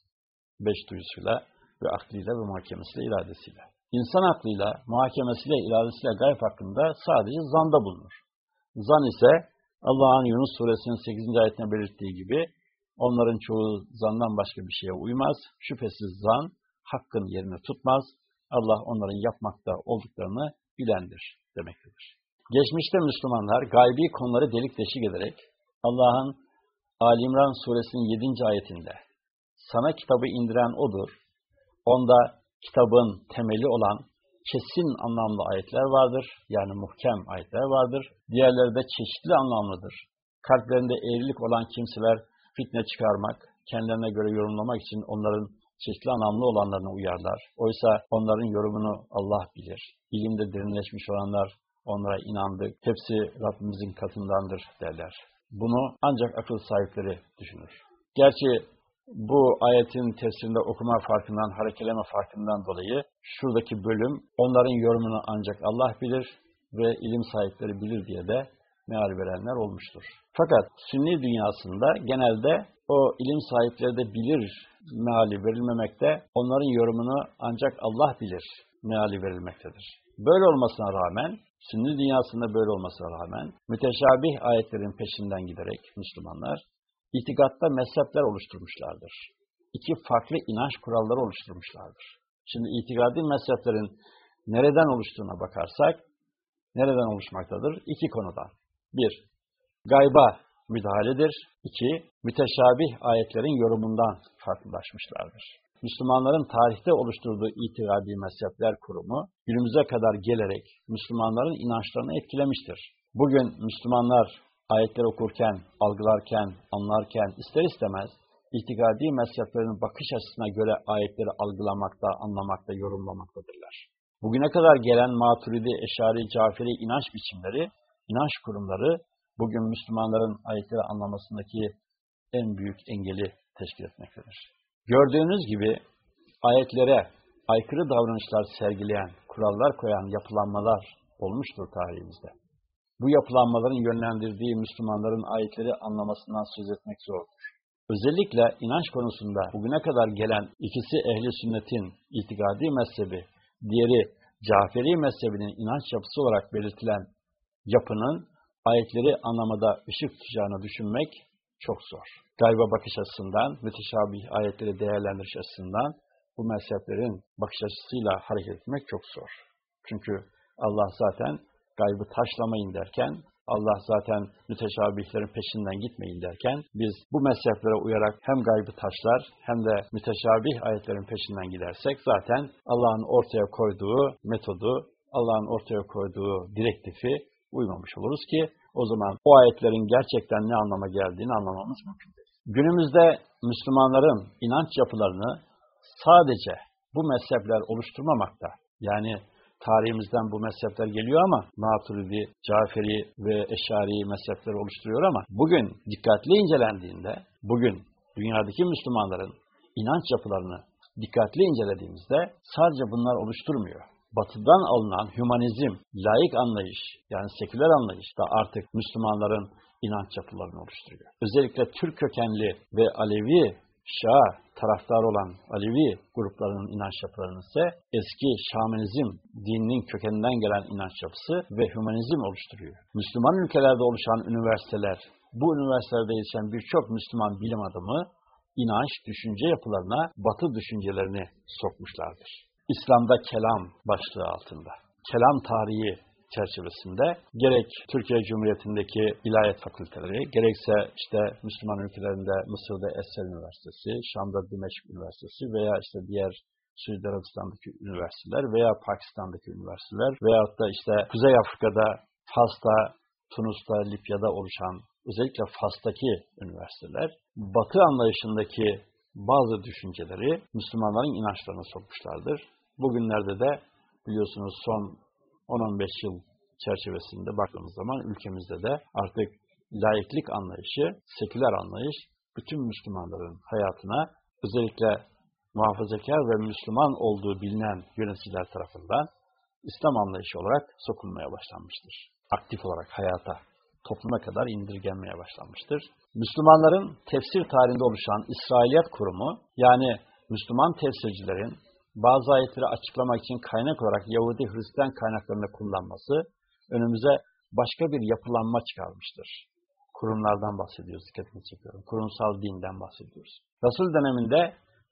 Beş duyusuyla ve aklıyla ve muhakemesiyle, iradesiyle. İnsan aklıyla, muhakemesiyle, iradesiyle gayb hakkında sadece zanda bulunur. Zan ise Allah'ın Yunus suresinin 8. ayetine belirttiği gibi onların çoğu zandan başka bir şeye uymaz. Şüphesiz zan hakkın yerini tutmaz. Allah onların yapmakta olduklarını bilendir demektedir. Geçmişte Müslümanlar gaybi konuları delik deşik ederek Allah'ın Ali İmran suresinin 7. ayetinde sana kitabı indiren odur. Onda kitabın temeli olan kesin anlamlı ayetler vardır. Yani muhkem ayetler vardır. Diğerleri de çeşitli anlamlıdır. Kalplerinde eğrilik olan kimseler fitne çıkarmak, kendilerine göre yorumlamak için onların çeşitli anlamlı olanlarına uyarlar. Oysa onların yorumunu Allah bilir. İlimde derinleşmiş olanlar onlara inandık. Hepsi Rabbimizin katındandır derler. Bunu ancak akıl sahipleri düşünür. Gerçi bu ayetin tefsirinde okuma farkından, harekeleme farkından dolayı şuradaki bölüm onların yorumunu ancak Allah bilir ve ilim sahipleri bilir diye de meal verenler olmuştur. Fakat sünni dünyasında genelde o ilim sahipleri de bilir meali verilmemekte, onların yorumunu ancak Allah bilir meali verilmektedir. Böyle olmasına rağmen, sünni dünyasında böyle olmasına rağmen, müteşabih ayetlerin peşinden giderek Müslümanlar, itikatta mezhepler oluşturmuşlardır. İki farklı inanç kuralları oluşturmuşlardır. Şimdi itikadi mezheplerin nereden oluştuğuna bakarsak, nereden oluşmaktadır? İki konudan. Bir, gayba müdahaledir. İki, müteşabih ayetlerin yorumundan farklılaşmışlardır. Müslümanların tarihte oluşturduğu itikadi mezhepler kurumu günümüze kadar gelerek Müslümanların inançlarını etkilemiştir. Bugün Müslümanlar ayetleri okurken, algılarken, anlarken ister istemez itikadi mezheplerin bakış açısına göre ayetleri algılamakta, anlamakta, yorumlamaktadırlar. Bugüne kadar gelen Maturidi, Eşari, Caferi inanç biçimleri, inanç kurumları bugün Müslümanların ayetleri anlamasındaki en büyük engeli teşkil etmektedir. Gördüğünüz gibi ayetlere aykırı davranışlar sergileyen, kurallar koyan yapılanmalar olmuştur tarihimizde. Bu yapılanmaların yönlendirdiği Müslümanların ayetleri anlamasından söz etmek zordur. Özellikle inanç konusunda bugüne kadar gelen ikisi ehli sünnetin itikadi mezhebi, diğeri Caferi mezhebinin inanç yapısı olarak belirtilen yapının ayetleri anlamada ışık tutacağını düşünmek çok zor. Gayba bakış açısından, müteşabih ayetleri değerlendiriş açısından bu mezheplerin bakış açısıyla hareket etmek çok zor. Çünkü Allah zaten gaybı taşlamayın derken, Allah zaten müteşabihlerin peşinden gitmeyin derken, biz bu mezheplere uyarak hem gaybı taşlar hem de müteşabih ayetlerin peşinden gidersek zaten Allah'ın ortaya koyduğu metodu, Allah'ın ortaya koyduğu direktifi uymamış oluruz ki o zaman o ayetlerin gerçekten ne anlama geldiğini anlamamız mümkün değil. Günümüzde Müslümanların inanç yapılarını sadece bu mezhepler oluşturmamakta. Yani tarihimizden bu mezhepler geliyor ama Maturidi, Caferi ve Eşari mezhepleri oluşturuyor ama bugün dikkatli incelendiğinde, bugün dünyadaki Müslümanların inanç yapılarını dikkatli incelediğimizde sadece bunlar oluşturmuyor. Batıdan alınan hümanizm, laik anlayış, yani seküler anlayış da artık Müslümanların inanç yapılarını oluşturuyor. Özellikle Türk kökenli ve Alevi Şah taraftar olan Alevi gruplarının inanç yapılarının ise eski şamanizm dininin kökeninden gelen inanç yapısı ve hümanizm oluşturuyor. Müslüman ülkelerde oluşan üniversiteler, bu üniversitelerde yetişen birçok Müslüman bilim adamı inanç, düşünce yapılarına batı düşüncelerini sokmuşlardır. İslam'da kelam başlığı altında. Kelam tarihi, çerçevesinde gerek Türkiye Cumhuriyeti'ndeki ilahiyat fakülteleri, gerekse işte Müslüman ülkelerinde Mısır'da Esser Üniversitesi, Şam'da Dimeşk Üniversitesi veya işte diğer Suudi Arabistan'daki üniversiteler veya Pakistan'daki üniversiteler veyahut da işte Kuzey Afrika'da, Fas'ta, Tunus'ta, Libya'da oluşan özellikle Fas'taki üniversiteler Batı anlayışındaki bazı düşünceleri Müslümanların inançlarına sokmuşlardır. Bugünlerde de biliyorsunuz son 10-15 yıl çerçevesinde baktığımız zaman ülkemizde de artık laiklik anlayışı, seküler anlayış bütün Müslümanların hayatına özellikle muhafazakar ve Müslüman olduğu bilinen yöneticiler tarafından İslam anlayışı olarak sokulmaya başlanmıştır. Aktif olarak hayata, topluma kadar indirgenmeye başlanmıştır. Müslümanların tefsir tarihinde oluşan İsrailiyet Kurumu, yani Müslüman tefsircilerin bazı ayetleri açıklamak için kaynak olarak Yahudi Hristiyan kaynaklarını kullanması önümüze başka bir yapılanma çıkarmıştır. Kurumlardan bahsediyoruz, dikkatini çekiyorum. Kurumsal dinden bahsediyoruz. Resul döneminde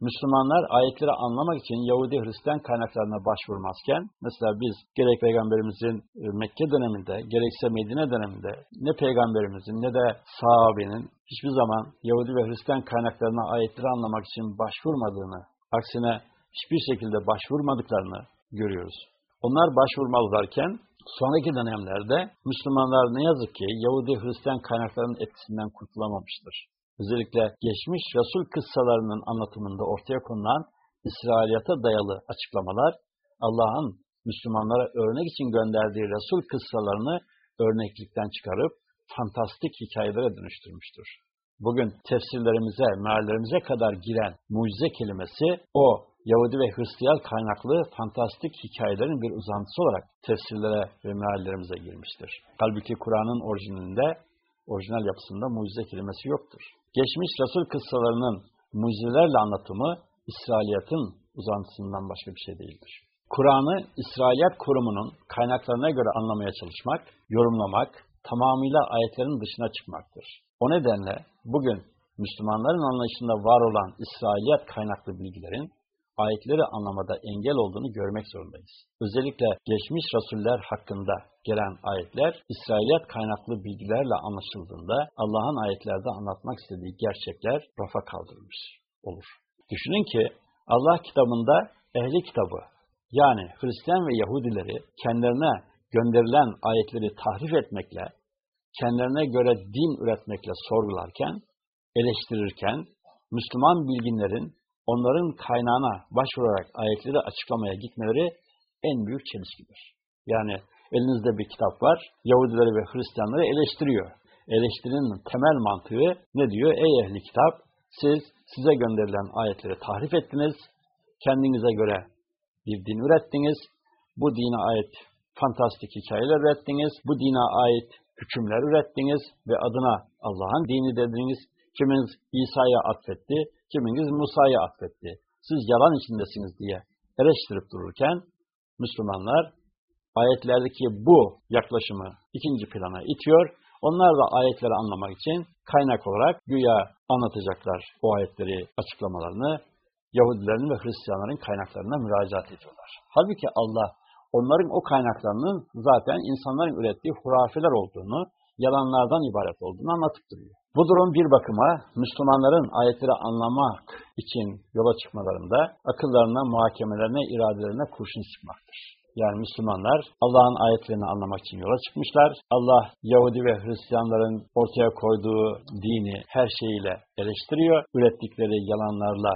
Müslümanlar ayetleri anlamak için Yahudi Hristiyan kaynaklarına başvurmazken, mesela biz gerek Peygamberimizin e, Mekke döneminde, gerekse Medine döneminde ne Peygamberimizin ne de sahabenin hiçbir zaman Yahudi ve Hristiyan kaynaklarına ayetleri anlamak için başvurmadığını, aksine hiçbir şekilde başvurmadıklarını görüyoruz. Onlar başvurmalılarken sonraki dönemlerde Müslümanlar ne yazık ki Yahudi Hristiyan kaynaklarının etkisinden kurtulamamıştır. Özellikle geçmiş Resul kıssalarının anlatımında ortaya konulan İsrailiyata dayalı açıklamalar Allah'ın Müslümanlara örnek için gönderdiği Resul kıssalarını örneklikten çıkarıp fantastik hikayelere dönüştürmüştür. Bugün tefsirlerimize, meallerimize kadar giren mucize kelimesi o Yahudi ve Hristiyan kaynaklı fantastik hikayelerin bir uzantısı olarak tefsirlere ve meallerimize girmiştir. Halbuki Kur'an'ın orijinalinde, orijinal yapısında mucize kelimesi yoktur. Geçmiş Resul kıssalarının mucizelerle anlatımı İsrailiyatın uzantısından başka bir şey değildir. Kur'an'ı İsrailiyat kurumunun kaynaklarına göre anlamaya çalışmak, yorumlamak, tamamıyla ayetlerin dışına çıkmaktır. O nedenle bugün Müslümanların anlayışında var olan İsrailiyat kaynaklı bilgilerin ayetleri anlamada engel olduğunu görmek zorundayız. Özellikle geçmiş rasuller hakkında gelen ayetler İsrailiyat kaynaklı bilgilerle anlaşıldığında Allah'ın ayetlerde anlatmak istediği gerçekler rafa kaldırılmış olur. Düşünün ki Allah kitabında ehli kitabı yani Hristiyan ve Yahudileri kendilerine gönderilen ayetleri tahrif etmekle, kendilerine göre din üretmekle sorgularken, eleştirirken, Müslüman bilginlerin onların kaynağına başvurarak ayetleri açıklamaya gitmeleri en büyük çelişkidir. Yani elinizde bir kitap var, Yahudileri ve Hristiyanları eleştiriyor. Eleştirinin temel mantığı ne diyor? Ey ehli kitap, siz size gönderilen ayetleri tahrif ettiniz, kendinize göre bir din ürettiniz, bu dine ait fantastik hikayeler ürettiniz, bu dine ait hükümler ürettiniz ve adına Allah'ın dini dediniz, kiminiz İsa'ya atfetti, kiminiz Musa'ya atfetti. Siz yalan içindesiniz diye eleştirip dururken Müslümanlar ayetlerdeki bu yaklaşımı ikinci plana itiyor. Onlar da ayetleri anlamak için kaynak olarak güya anlatacaklar o ayetleri açıklamalarını Yahudilerin ve Hristiyanların kaynaklarına müracaat ediyorlar. Halbuki Allah onların o kaynaklarının zaten insanların ürettiği hurafeler olduğunu, yalanlardan ibaret olduğunu anlatıp duruyor. Bu durum bir bakıma Müslümanların ayetleri anlamak için yola çıkmalarında akıllarına, muhakemelerine, iradelerine kurşun sıkmaktır. Yani Müslümanlar Allah'ın ayetlerini anlamak için yola çıkmışlar. Allah Yahudi ve Hristiyanların ortaya koyduğu dini her şeyiyle eleştiriyor. Ürettikleri yalanlarla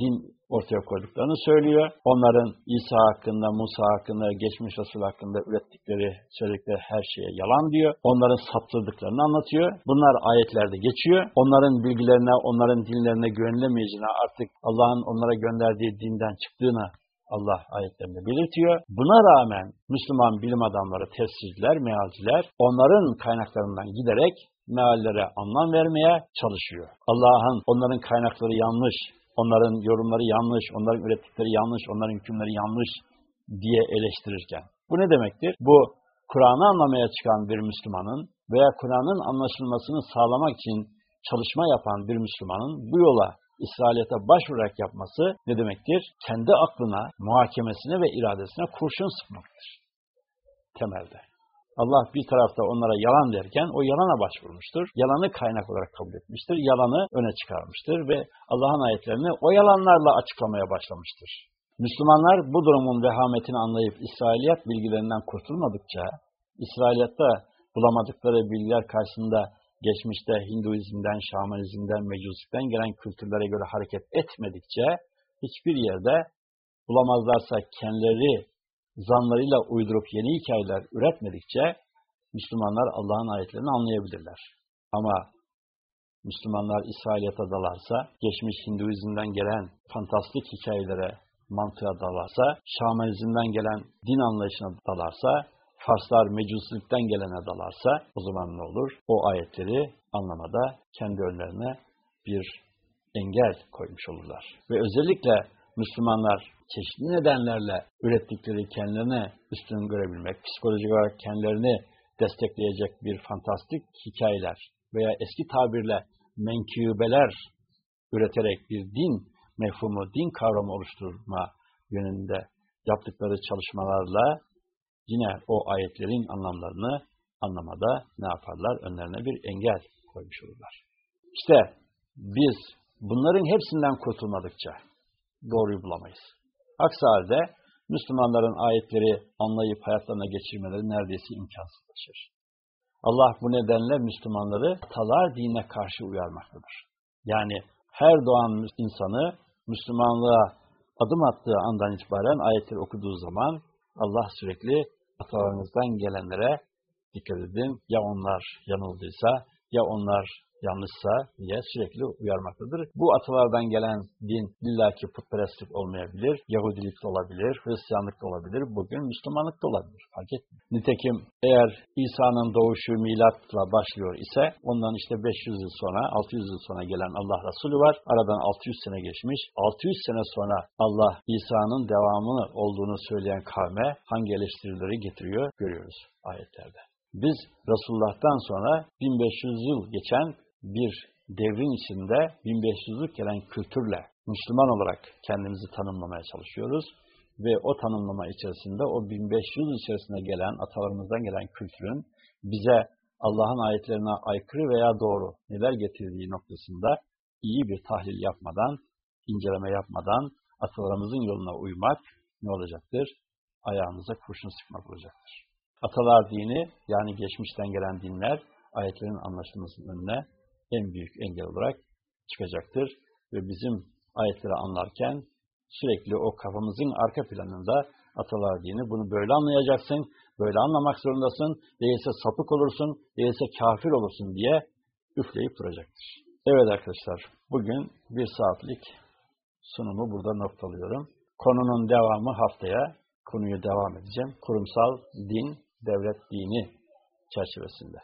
din ortaya koyduklarını söylüyor. Onların İsa hakkında, Musa hakkında, geçmiş Resul hakkında ürettikleri, söyledikleri her şeye yalan diyor. Onların saptırdıklarını anlatıyor. Bunlar ayetlerde geçiyor. Onların bilgilerine, onların dinlerine güvenilemeyeceğine artık Allah'ın onlara gönderdiği dinden çıktığına Allah ayetlerinde belirtiyor. Buna rağmen Müslüman bilim adamları, tefsirciler, mealciler onların kaynaklarından giderek meallere anlam vermeye çalışıyor. Allah'ın onların kaynakları yanlış, onların yorumları yanlış, onların ürettikleri yanlış, onların hükümleri yanlış diye eleştirirken. Bu ne demektir? Bu Kur'an'ı anlamaya çıkan bir Müslümanın veya Kur'an'ın anlaşılmasını sağlamak için çalışma yapan bir Müslümanın bu yola İsrailiyete başvurarak yapması ne demektir? Kendi aklına, muhakemesine ve iradesine kurşun sıkmaktır. Temelde. Allah bir tarafta onlara yalan derken o yalana başvurmuştur. Yalanı kaynak olarak kabul etmiştir. Yalanı öne çıkarmıştır ve Allah'ın ayetlerini o yalanlarla açıklamaya başlamıştır. Müslümanlar bu durumun vehametini anlayıp İsrailiyat bilgilerinden kurtulmadıkça, İsrailiyatta bulamadıkları bilgiler karşısında geçmişte Hinduizm'den, Şamanizm'den, Mecuslikten gelen kültürlere göre hareket etmedikçe hiçbir yerde bulamazlarsa kendileri zanlarıyla uydurup yeni hikayeler üretmedikçe Müslümanlar Allah'ın ayetlerini anlayabilirler. Ama Müslümanlar İsrailiyata dalarsa, geçmiş Hinduizm'den gelen fantastik hikayelere, mantığa dalarsa, Şamanizm'den gelen din anlayışına dalarsa, Farslar mecusilikten gelene dalarsa o zaman ne olur? O ayetleri anlamada kendi önlerine bir engel koymuş olurlar. Ve özellikle Müslümanlar çeşitli nedenlerle ürettikleri kendilerine üstün görebilmek, psikolojik olarak kendilerini destekleyecek bir fantastik hikayeler veya eski tabirle menkıbeler üreterek bir din mefhumu, din kavramı oluşturma yönünde yaptıkları çalışmalarla yine o ayetlerin anlamlarını anlamada ne yaparlar? Önlerine bir engel koymuş olurlar. İşte biz bunların hepsinden kurtulmadıkça doğruyu bulamayız. Aksi halde Müslümanların ayetleri anlayıp hayatlarına geçirmeleri neredeyse imkansızlaşır. Allah bu nedenle Müslümanları atalar dinine karşı uyarmaktadır. Yani her doğan insanı Müslümanlığa adım attığı andan itibaren ayetleri okuduğu zaman Allah sürekli atalarınızdan gelenlere dikkat edin. Ya onlar yanıldıysa, ya onlar yanlışsa diye sürekli uyarmaktadır. Bu atalardan gelen din illaki putperestlik olmayabilir, Yahudilik de olabilir, Hristiyanlık da olabilir, bugün Müslümanlık da olabilir. Fark etmiyor. Nitekim eğer İsa'nın doğuşu milatla başlıyor ise ondan işte 500 yıl sonra, 600 yıl sonra gelen Allah Resulü var. Aradan 600 sene geçmiş. 600 sene sonra Allah İsa'nın devamı olduğunu söyleyen kavme hangi eleştirileri getiriyor görüyoruz ayetlerde. Biz Resulullah'tan sonra 1500 yıl geçen bir devrin içinde 1500'lük gelen kültürle Müslüman olarak kendimizi tanımlamaya çalışıyoruz. Ve o tanımlama içerisinde o 1500 yıl içerisinde gelen, atalarımızdan gelen kültürün bize Allah'ın ayetlerine aykırı veya doğru neler getirdiği noktasında iyi bir tahlil yapmadan, inceleme yapmadan atalarımızın yoluna uymak ne olacaktır? Ayağımıza kurşun sıkmak olacaktır. Atalar dini yani geçmişten gelen dinler ayetlerin anlaşılmasının önüne en büyük engel olarak çıkacaktır. Ve bizim ayetleri anlarken sürekli o kafamızın arka planında atalar dini bunu böyle anlayacaksın, böyle anlamak zorundasın, değilse sapık olursun, değilse kafir olursun diye üfleyip duracaktır. Evet arkadaşlar, bugün bir saatlik sunumu burada noktalıyorum. Konunun devamı haftaya, konuyu devam edeceğim. Kurumsal din, devlet dini çerçevesinde.